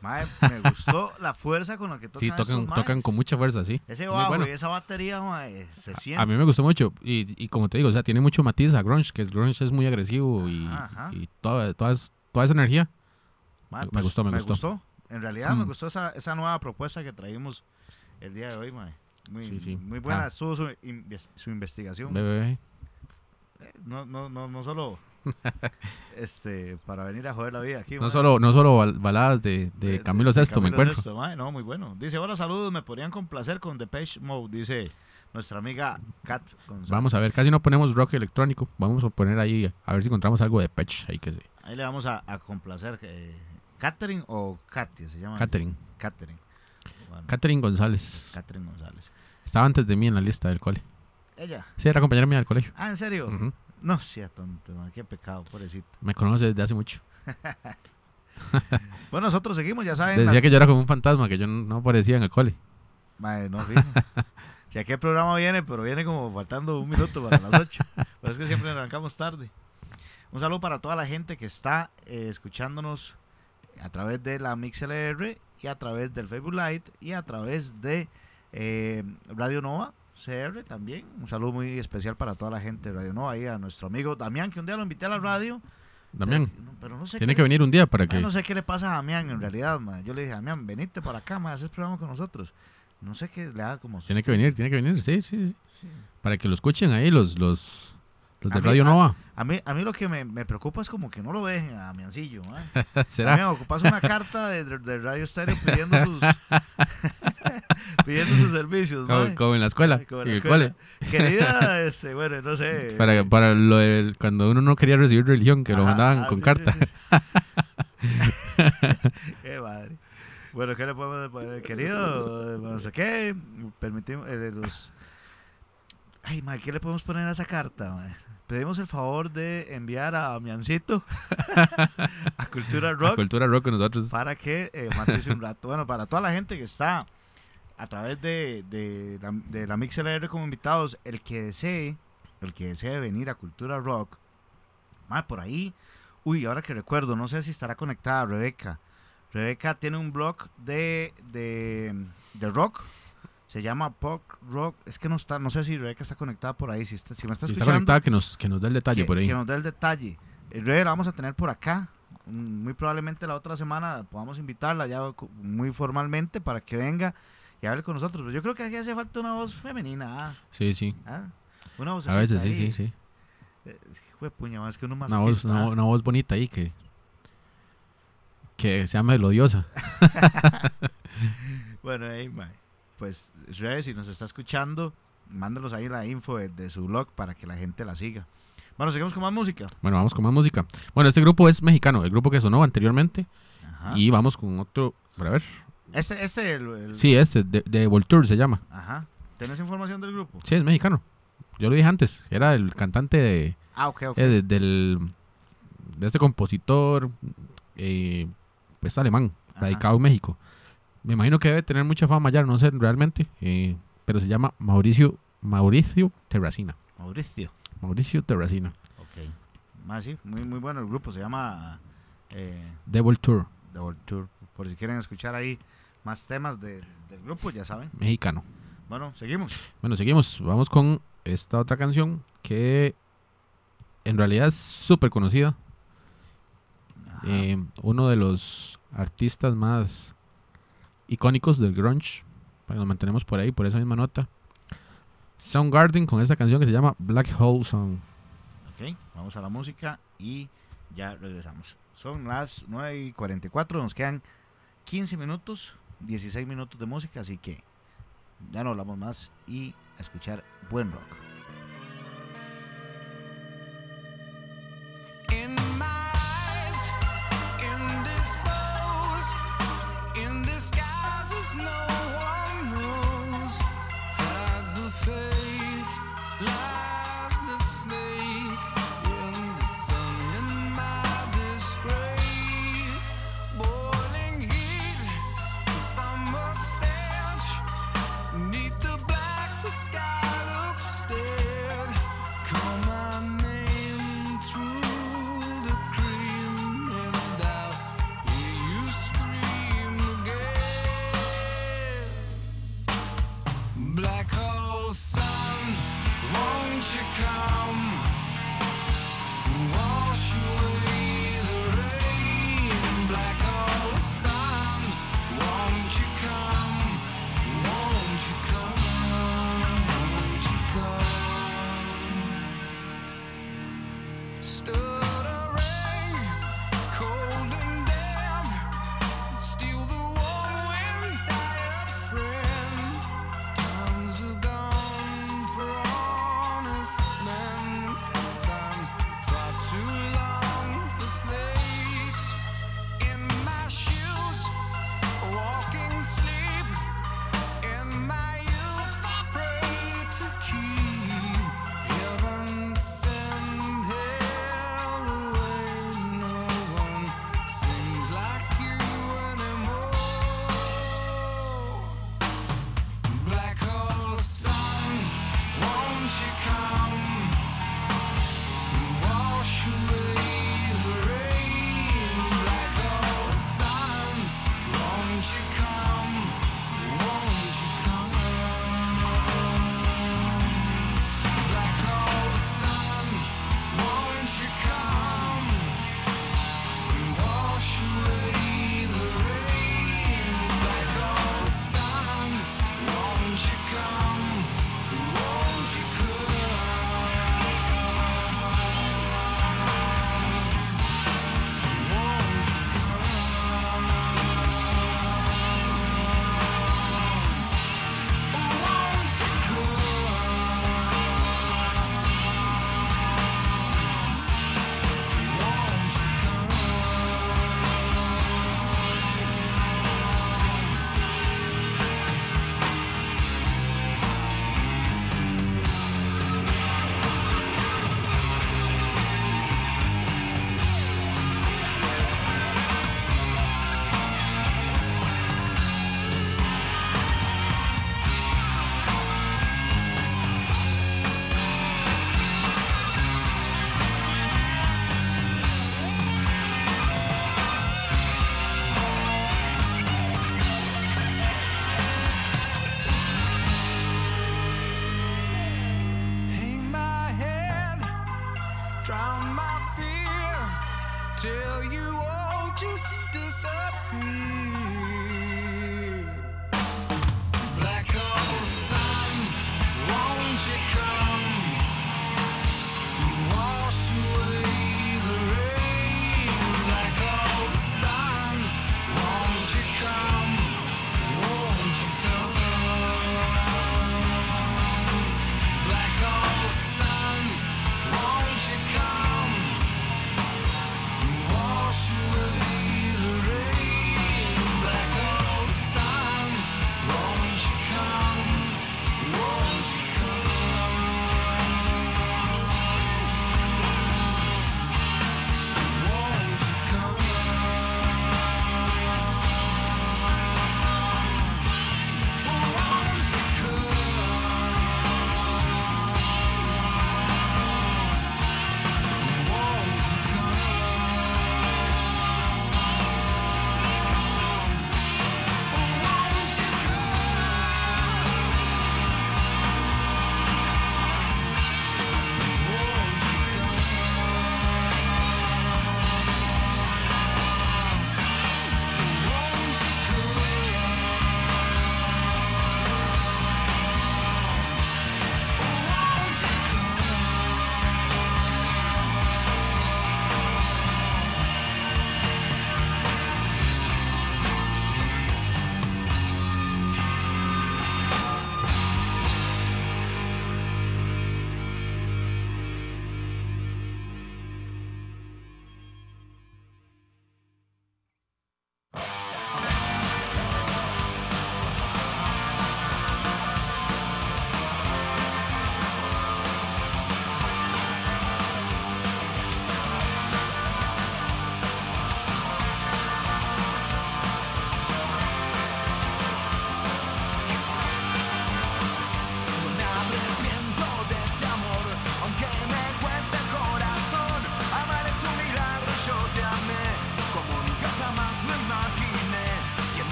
Mae, me gustó la fuerza con la que tocan Sí, tocan, estos tocan con mucha fuerza, sí. Ese bajo bueno. y esa batería, mae, se siente. A mí me gustó mucho. Y, y como te digo, o sea, tiene mucho matiz a grunge, que el grunge es muy agresivo y, Ajá. y toda, toda, toda esa energía. Mae, me gustó, me gustó. En realidad me Mm. gustó esa, esa nueva propuesta que traímos el día de hoy, mae. Muy, Sí, sí. muy buena Ah. estuvo su, su investigación. Ve, ve, ve. Eh, No, no, no, no solo este para venir a joder la vida aquí. No solo, no solo bal- baladas de, de, De- Camilo Sesto, me encuentro. No, muy bueno. Dice, hola, saludos, me podrían complacer con Depeche Mode, dice nuestra amiga Kat González. Vamos a ver, casi no ponemos rock electrónico. Vamos a poner ahí, a ver si encontramos algo de Patch. Ahí que sí. Ahí le vamos a, a complacer. Eh, ¿Catherine o Katia se llama? Catherine. Catherine. Bueno, Catherine González. Catherine González. Estaba antes de mí en la lista del cole. Ella. Sí, era compañera mía del colegio. Ah, ¿en serio? Ujú. No, sea tonto, man, qué pecado, pobrecito. Me conoce desde hace mucho. Bueno, nosotros seguimos, ya saben. Decía las- que yo era como un fantasma, que yo no aparecía en el cole. Mae, no, fíjate. Si aquí el programa viene, pero viene como faltando un minuto para las 8. Pero es que siempre arrancamos tarde. Un saludo para toda la gente que está eh, escuchándonos a través de la MixLR y a través del Facebook Live y a través de eh, Radio Nova CR también. Un saludo muy especial para toda la gente de Radio Nova y a nuestro amigo Damián, que un día lo invité a la radio. Damián, Eh, pero no sé tiene que venir un día para Ah, que... no sé qué le pasa a Damián en realidad, ma. Yo le dije, Damián, venite para acá, ma, haces programa con nosotros. No sé qué le da como... Tiene que venir, tiene que venir, sí, sí, sí. Sí. Para que lo escuchen ahí los, los, los de A mí- Radio a- Nova. A mí, a mí lo que me, me preocupa es como que no lo dejen a Damiancillo, ma. ¿Será? Damián, ocupas una carta de, de- Radio Stereo pidiendo sus... pidiendo sus servicios, Como, como en la escuela. Como en la escuela. Querida, este, bueno, no sé. Para, para lo cuando uno no quería recibir religión, que lo mandaban ah, con sí, carta. sí, sí. qué madre. Bueno, ¿qué le podemos poner? Querido, no sé qué, permitimos eh, los... Ay, madre, ¿qué le podemos poner a esa carta? Pedimos el favor de enviar a Miancito a Cultura Rock cultura rock con nosotros. para que eh, matice un rato. Bueno, para toda la gente que está a través de, de la, de la MixLR como invitados, el que desee, el que desee venir a Cultura Rock, mae, por ahí, uy, ahora que recuerdo, no sé si estará conectada Rebeca. Rebeca tiene un blog de, de, de rock, se llama Pop Rock, es que no está, no sé si Rebeca está conectada por ahí, si, está, si me está Si está escuchando conectada, que nos, que nos dé el detalle que, por ahí. que nos dé el detalle. El Rebe la vamos a tener por acá. Mm, Muy probablemente la otra semana podamos invitarla ya muy formalmente para que venga y hable con nosotros. Pero yo creo que aquí hace falta una voz femenina. ah, Sí, sí. ah, Una voz A veces, sí, sí, sí. Hijo puña, que uno más. Una voz, una, una voz bonita ahí que, que sea melodiosa. Bueno, ahí, mae. Pues Rebe, si nos está escuchando, mándalos ahí la info de, de su blog para que la gente la siga. Bueno, seguimos con más música. Bueno, vamos con más música. Bueno, este grupo es mexicano, el grupo que sonó anteriormente. Ajá. Y vamos con otro. A ver. Este, este, el, el- Sí, este, de, de se llama. Ajá. ¿Tienes información del grupo? Sí, es mexicano. Yo lo dije antes. Era el cantante de, Ah, ok, ok. eh, de- del, de este compositor, eh, pues alemán, Ajá. radicado en México. Me imagino que debe tener mucha fama ya, no sé realmente, eh, pero se llama Mauricio Mauricio Terracina. Mauricio. Mauricio Terracina. Ok. Más sí, muy, muy bueno el grupo. Se llama eh, Devil Tour, World Tour. Por si quieren escuchar ahí más temas de- del grupo, ya saben. mexicano. Bueno, seguimos. Bueno, seguimos. Vamos con esta otra canción que en realidad es súper conocida. Eh, uno de los artistas más icónicos del grunge. Que nos mantenemos por ahí, por esa misma nota. Soundgarden con esta canción que se llama Black Hole Song. ok, vamos a la música y ya regresamos. Son las 9 y 44, nos quedan 15 minutos, 16 minutos de música, así que ya no hablamos más y a escuchar buen rock. snow.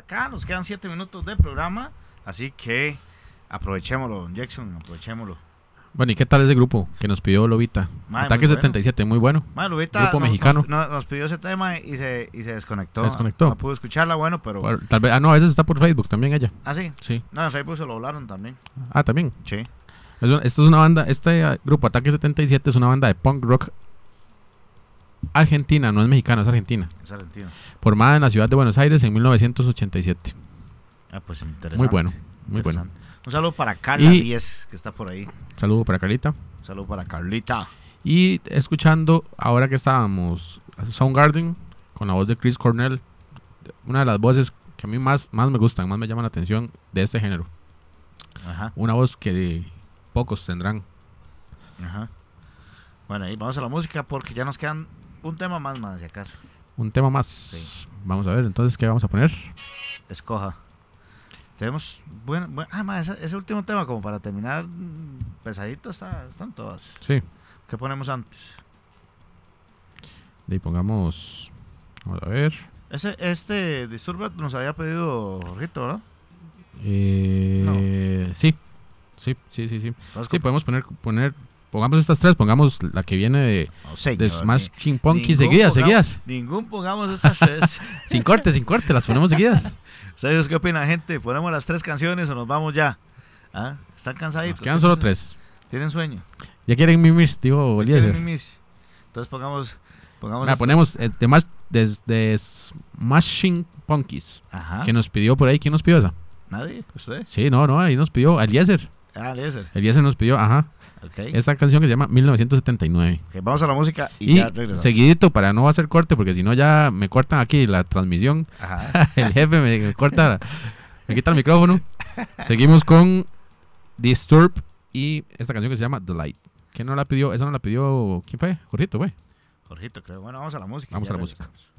Acá. Nos quedan 7 minutos de programa. Así que aprovechémoslo, don Jackson, aprovechémoslo. Bueno, ¿y qué tal ese grupo que nos pidió Lobita? Ataque muy bueno. 77, muy bueno. Ahorita Grupo nos, mexicano. Nos, nos pidió ese tema y se, y se desconectó. Se desconectó. No pudo escucharla, bueno, pero. Por- Tal vez, ah, no, a veces está por Facebook también ella. Ah, sí. Sí. No, en Facebook se lo hablaron también. Ah, también. Sí. Es un- Esto es una banda, este eh, grupo Ataque 77 es una banda de punk rock argentina, no es mexicana, es argentina. Es argentino. Formada en la ciudad de Buenos Aires en 1987. Ah, pues interesante. Muy bueno, muy bueno. Un saludo para Carla Y- 10, que está por ahí. Saludo para Carlita. Un saludo para Carlita. Y escuchando, ahora que estábamos, Soundgarden, con la voz de Chris Cornell, una de las voces que a mí más, más me gustan, más me llaman la atención de este género. Ajá, Una voz que pocos tendrán. ajá. Bueno, ahí vamos a la música porque ya nos quedan un tema más, más, si acaso. Un tema más. Sí. Vamos a ver, entonces, ¿qué vamos a poner? Escoja. Tenemos. Bueno, bueno ah, ma, ese, ese último tema, como para terminar mm, pesadito, está, están todas. Sí, ¿Qué ponemos antes? ahí pongamos. Vamos a ver. Ese, este Disturbed nos había pedido Jorgito, ¿verdad? Eh, Sí, sí, sí, sí, sí. Sí, podemos poner, poner, pongamos estas tres, pongamos la que viene de, No, señor, de Smashing Punky seguidas, seguidas. Ningún pongamos estas tres. Sin corte, sin corte, las ponemos seguidas. ¿Ustedes qué opinan, gente? ¿Ponemos las tres canciones o nos vamos ya? ¿Ah? ¿Están cansaditos? Nos quedan solo ¿Tienen- tres. ¿Tienen sueño? Ya quieren mimis, digo ¿Quieren Eliezer. mimis? Entonces pongamos... pongamos esta- ponemos eh, de, más, de, de Smashing Punkies. Ajá. Que nos pidió por ahí, ¿quién nos pidió esa? ¿Nadie? ¿Usted? Sí, no, no, ahí nos pidió Eliezer. Ah, Eliezer. Eliezer nos pidió, ajá, Ok. esta canción que se llama 1979. Ok, vamos a la música y, Y ya regresamos. seguidito, para no hacer corte, porque si no ya me cortan aquí la transmisión. Ajá. El jefe me, corta, me quita el micrófono. Seguimos con Disturb y esta canción que se llama The Light. ¿Quién no la pidió? Esa no la pidió. ¿Quién fue? Jorgito, fue. Jorgito, creo. Bueno, vamos a la música. Vamos a la música. regresamos.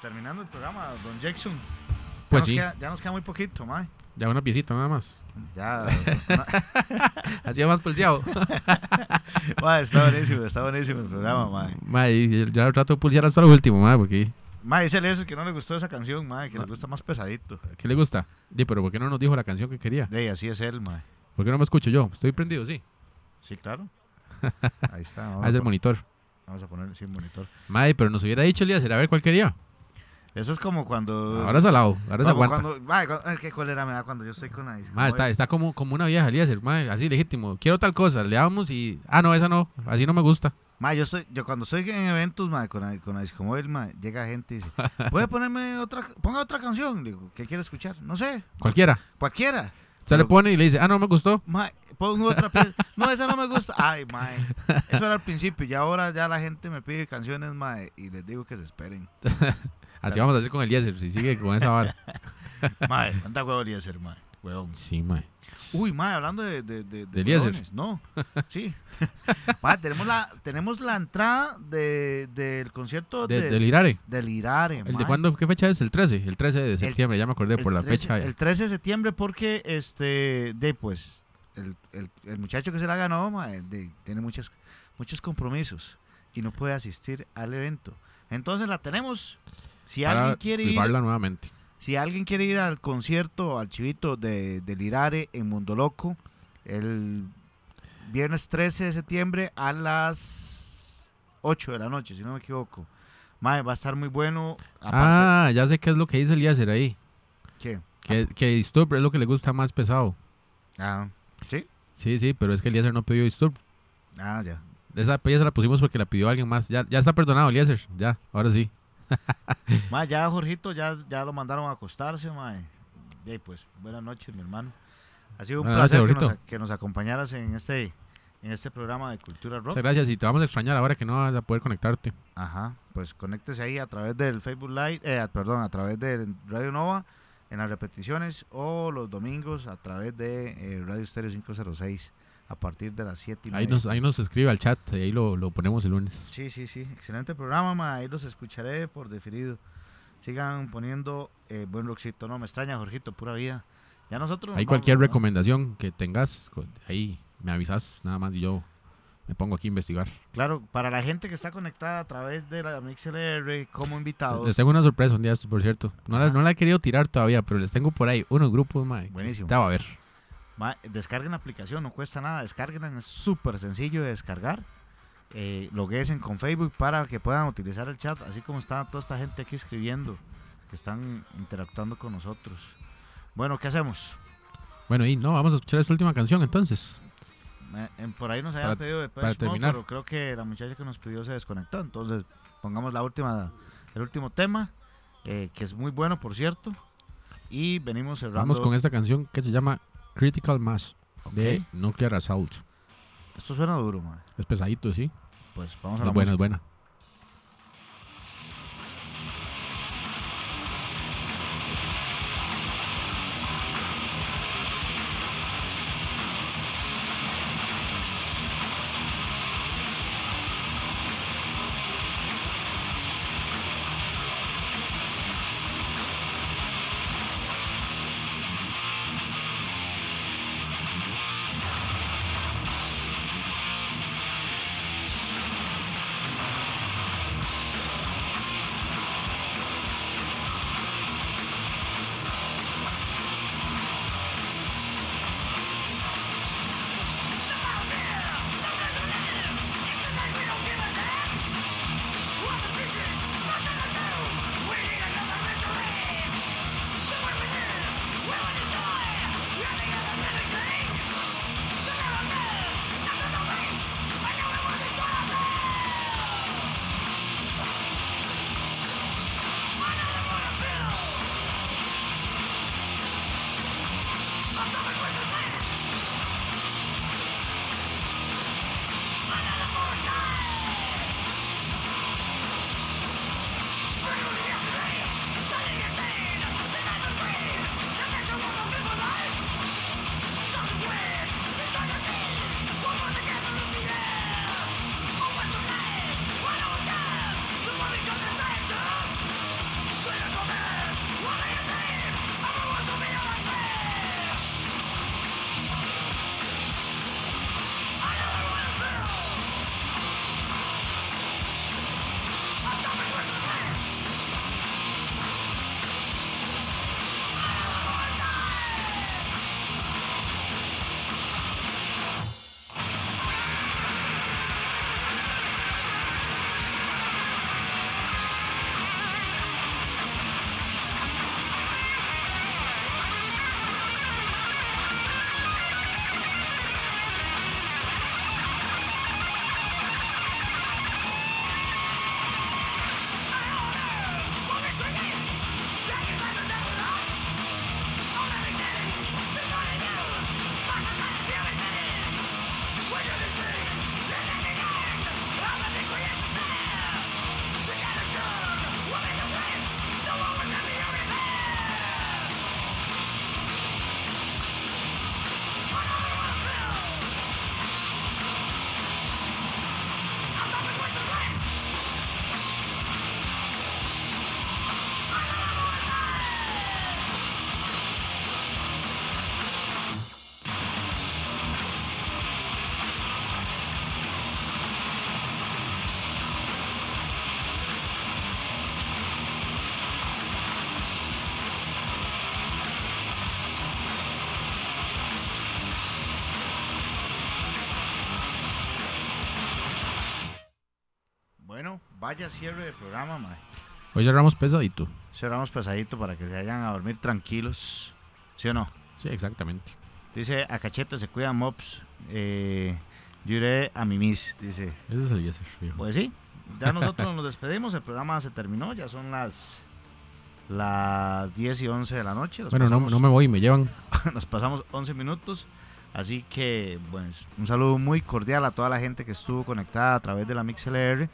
Terminando el programa, Don Jackson. Ya Pues nos sí, queda- ya nos queda muy poquito, mae. ya una piecita nada más. Ya. Así más pulseado. mae, está buenísimo, está buenísimo el programa, mae. Mae, ya trato de pulsear hasta lo último, mae, porque Mae, dice el que no le gustó esa canción, mae, que le gusta más pesadito. ¿qué le gusta? Di, pero ¿por qué no nos dijo la canción que quería? De ahí, así es él, mae. ¿Por qué no me escucho yo? Estoy prendido, sí. Sí, claro. Ahí está. Ah, Vamos, es el monitor. vamos a poner sí, monitor. Mae, pero nos hubiera dicho Elías, a ver cuál quería. Eso es como cuando. Ahora es al lado, ahora como aguanta. cuando. Mae, es que cólera me da cuando yo estoy con la disco. Mae, está, está como, como una vieja, mae, así legítimo. Quiero tal cosa, le damos y. Ah, no, esa no, así no me gusta. Ma, yo estoy, yo cuando estoy en eventos, ma, con, la- con la Discomóvil, ma, llega gente y dice, ¿puede ponerme otra, ponga otra canción? Le digo, ¿qué quiere escuchar? No sé, Cualquiera. cualquiera. Se le pone y le dice, ah, no me gustó. Ma, pongo otra pieza. No, esa no me gusta. Ay, ma, eso era al principio y ahora ya la gente me pide canciones, ma, y les digo que se esperen. Así vamos a hacer con Eliezer, si sigue con esa vara. Ma, anda huevo Eliezer, ma, huevón. Sí, mae. Uy, ma, hablando de, de, de, No, sí. Ma, tenemos la, tenemos la entrada de, del concierto De, de, del Irare. del Irare, ¿El de cuándo? ¿Qué fecha es? El 13. El 13 de septiembre, ya me acordé por la 13 fecha. El 13 de septiembre porque, este, de pues, el, el- el muchacho que se la ganó, ma, de- tiene muchas, muchos compromisos y no puede asistir al evento. Entonces la tenemos. Si para alguien quiere ir, nuevamente. si alguien quiere ir al concierto, al chivito de, del Irare en Mundo Loco, el viernes 13 de septiembre a las 8 de la noche, si no me equivoco. Mae, va a estar muy bueno. Aparte, Ah, ya sé qué es lo que dice Eliezer ahí. ¿qué? Que, que Disturb es lo que le gusta más pesado. Ah, ¿sí? Sí, sí, pero es que Eliezer no pidió Disturb. Ah, ya. Esa pieza la pusimos porque la pidió alguien más. Ya, ya está perdonado, Eliezer. Ya, ahora sí. Ma, ya Jorgito ya, ya lo mandaron a acostarse, mae. Y ahí, pues, buenas noches, mi hermano. Ha sido un Buenas placer noches, que, nos, que nos acompañaras en este, en este programa de Cultura Rock. Muchas gracias y te vamos a extrañar ahora que no vas a poder conectarte. Ajá, pues conéctese ahí a través del Facebook Live, eh, perdón, a través de Radio Nova en las repeticiones o los domingos a través de eh, Radio Stereo 506 a partir de las 7 y Ahí media. nos, ahí nos escribe al chat y ahí lo, lo ponemos el lunes. Sí, sí, sí, excelente programa, ma, ahí los escucharé por definido. Sigan poniendo eh, buen rockcito, no me extraña, Jorgito, pura vida. Ya nosotros nos vamos, cualquier ¿no? recomendación que tengas, ahí me avisas nada más y yo me pongo aquí a investigar. Claro, para la gente que está conectada a través de la MixLR como invitados. Les tengo una sorpresa un día, por cierto. No la, Ajá. no la he querido tirar todavía, pero les tengo por ahí unos grupos, mae. Buenísimo. Te va a ver. Ma, descarguen la aplicación, no cuesta nada, descarguen, es súper sencillo de descargar. Eh, loguesen con Facebook para que puedan utilizar el chat, así como está toda esta gente aquí escribiendo, que están interactuando con nosotros. Bueno, ¿qué hacemos? Bueno, y no, vamos a escuchar esta última canción entonces. Eh, en- por ahí nos habían Para- pedido de para Mode, terminar. pero creo que la muchacha que nos pidió se desconectó, entonces pongamos la última, el último tema, eh, que es muy bueno, por cierto, y venimos cerrando. Vamos con esta canción que se llama Critical Mass de Ok. Nuclear Assault. Esto suena duro, ma. Es pesadito, sí. pues vamos a la Es buena, es buena. Vaya cierre de programa, mae. Hoy cerramos pesadito. Cerramos pesadito para que se vayan a dormir tranquilos. ¿Sí o no? Sí, exactamente. Dice, a cachete se cuidan mops. Eh, yo iré a mimis, dice. Ese es el Yeser. Pues sí, ya nosotros nos despedimos, el programa se terminó, ya son las las 10 y 11 de la noche. Nos Bueno, no, no me voy, me llevan. nos pasamos 11 minutos. Así que, pues, un saludo muy cordial a toda la gente que estuvo conectada a través de la MixLR.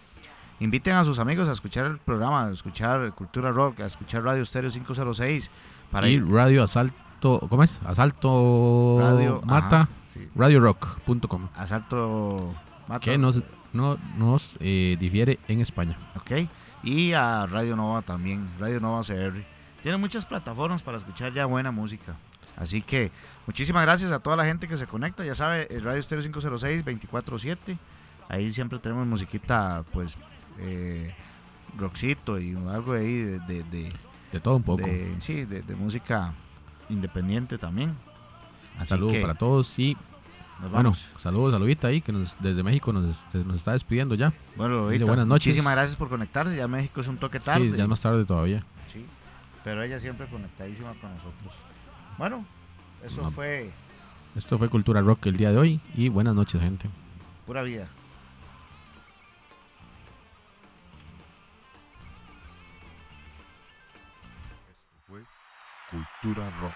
Inviten a sus amigos a escuchar el programa, a escuchar Cultura Rock, a escuchar Radio Stereo 506. Para y ir Radio Asalto, ¿cómo es? Asalto Radio, Mata, sí. radiorock.com. Asalto Mata, Que nos, no, nos eh, difiere en España. Ok. Y a Radio Nova también, Radio Nova CR. Tiene muchas plataformas para escuchar ya buena música. Así que muchísimas gracias a toda la gente que se conecta. Ya sabe, es Radio Stereo 506 24-7. Ahí siempre tenemos musiquita, pues, eh, rockcito y algo de ahí de, de- de- De todo un poco. de- sí, de, música independiente también. Saludos para todos y nos bueno, saludos a Lubita ahí que nos, desde México nos, nos está despidiendo ya. Bueno, dice Lolita, buenas noches. muchísimas gracias por conectarse. Ya México es un toque tarde. Sí, ya es más tarde todavía. Sí, pero ella siempre conectadísima con nosotros. Bueno, eso No. fue Esto fue Cultura Rock el día de hoy y buenas noches, gente. pura vida. Cultura Rock.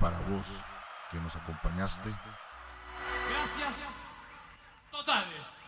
Para vos que nos acompañaste, Gracias totales.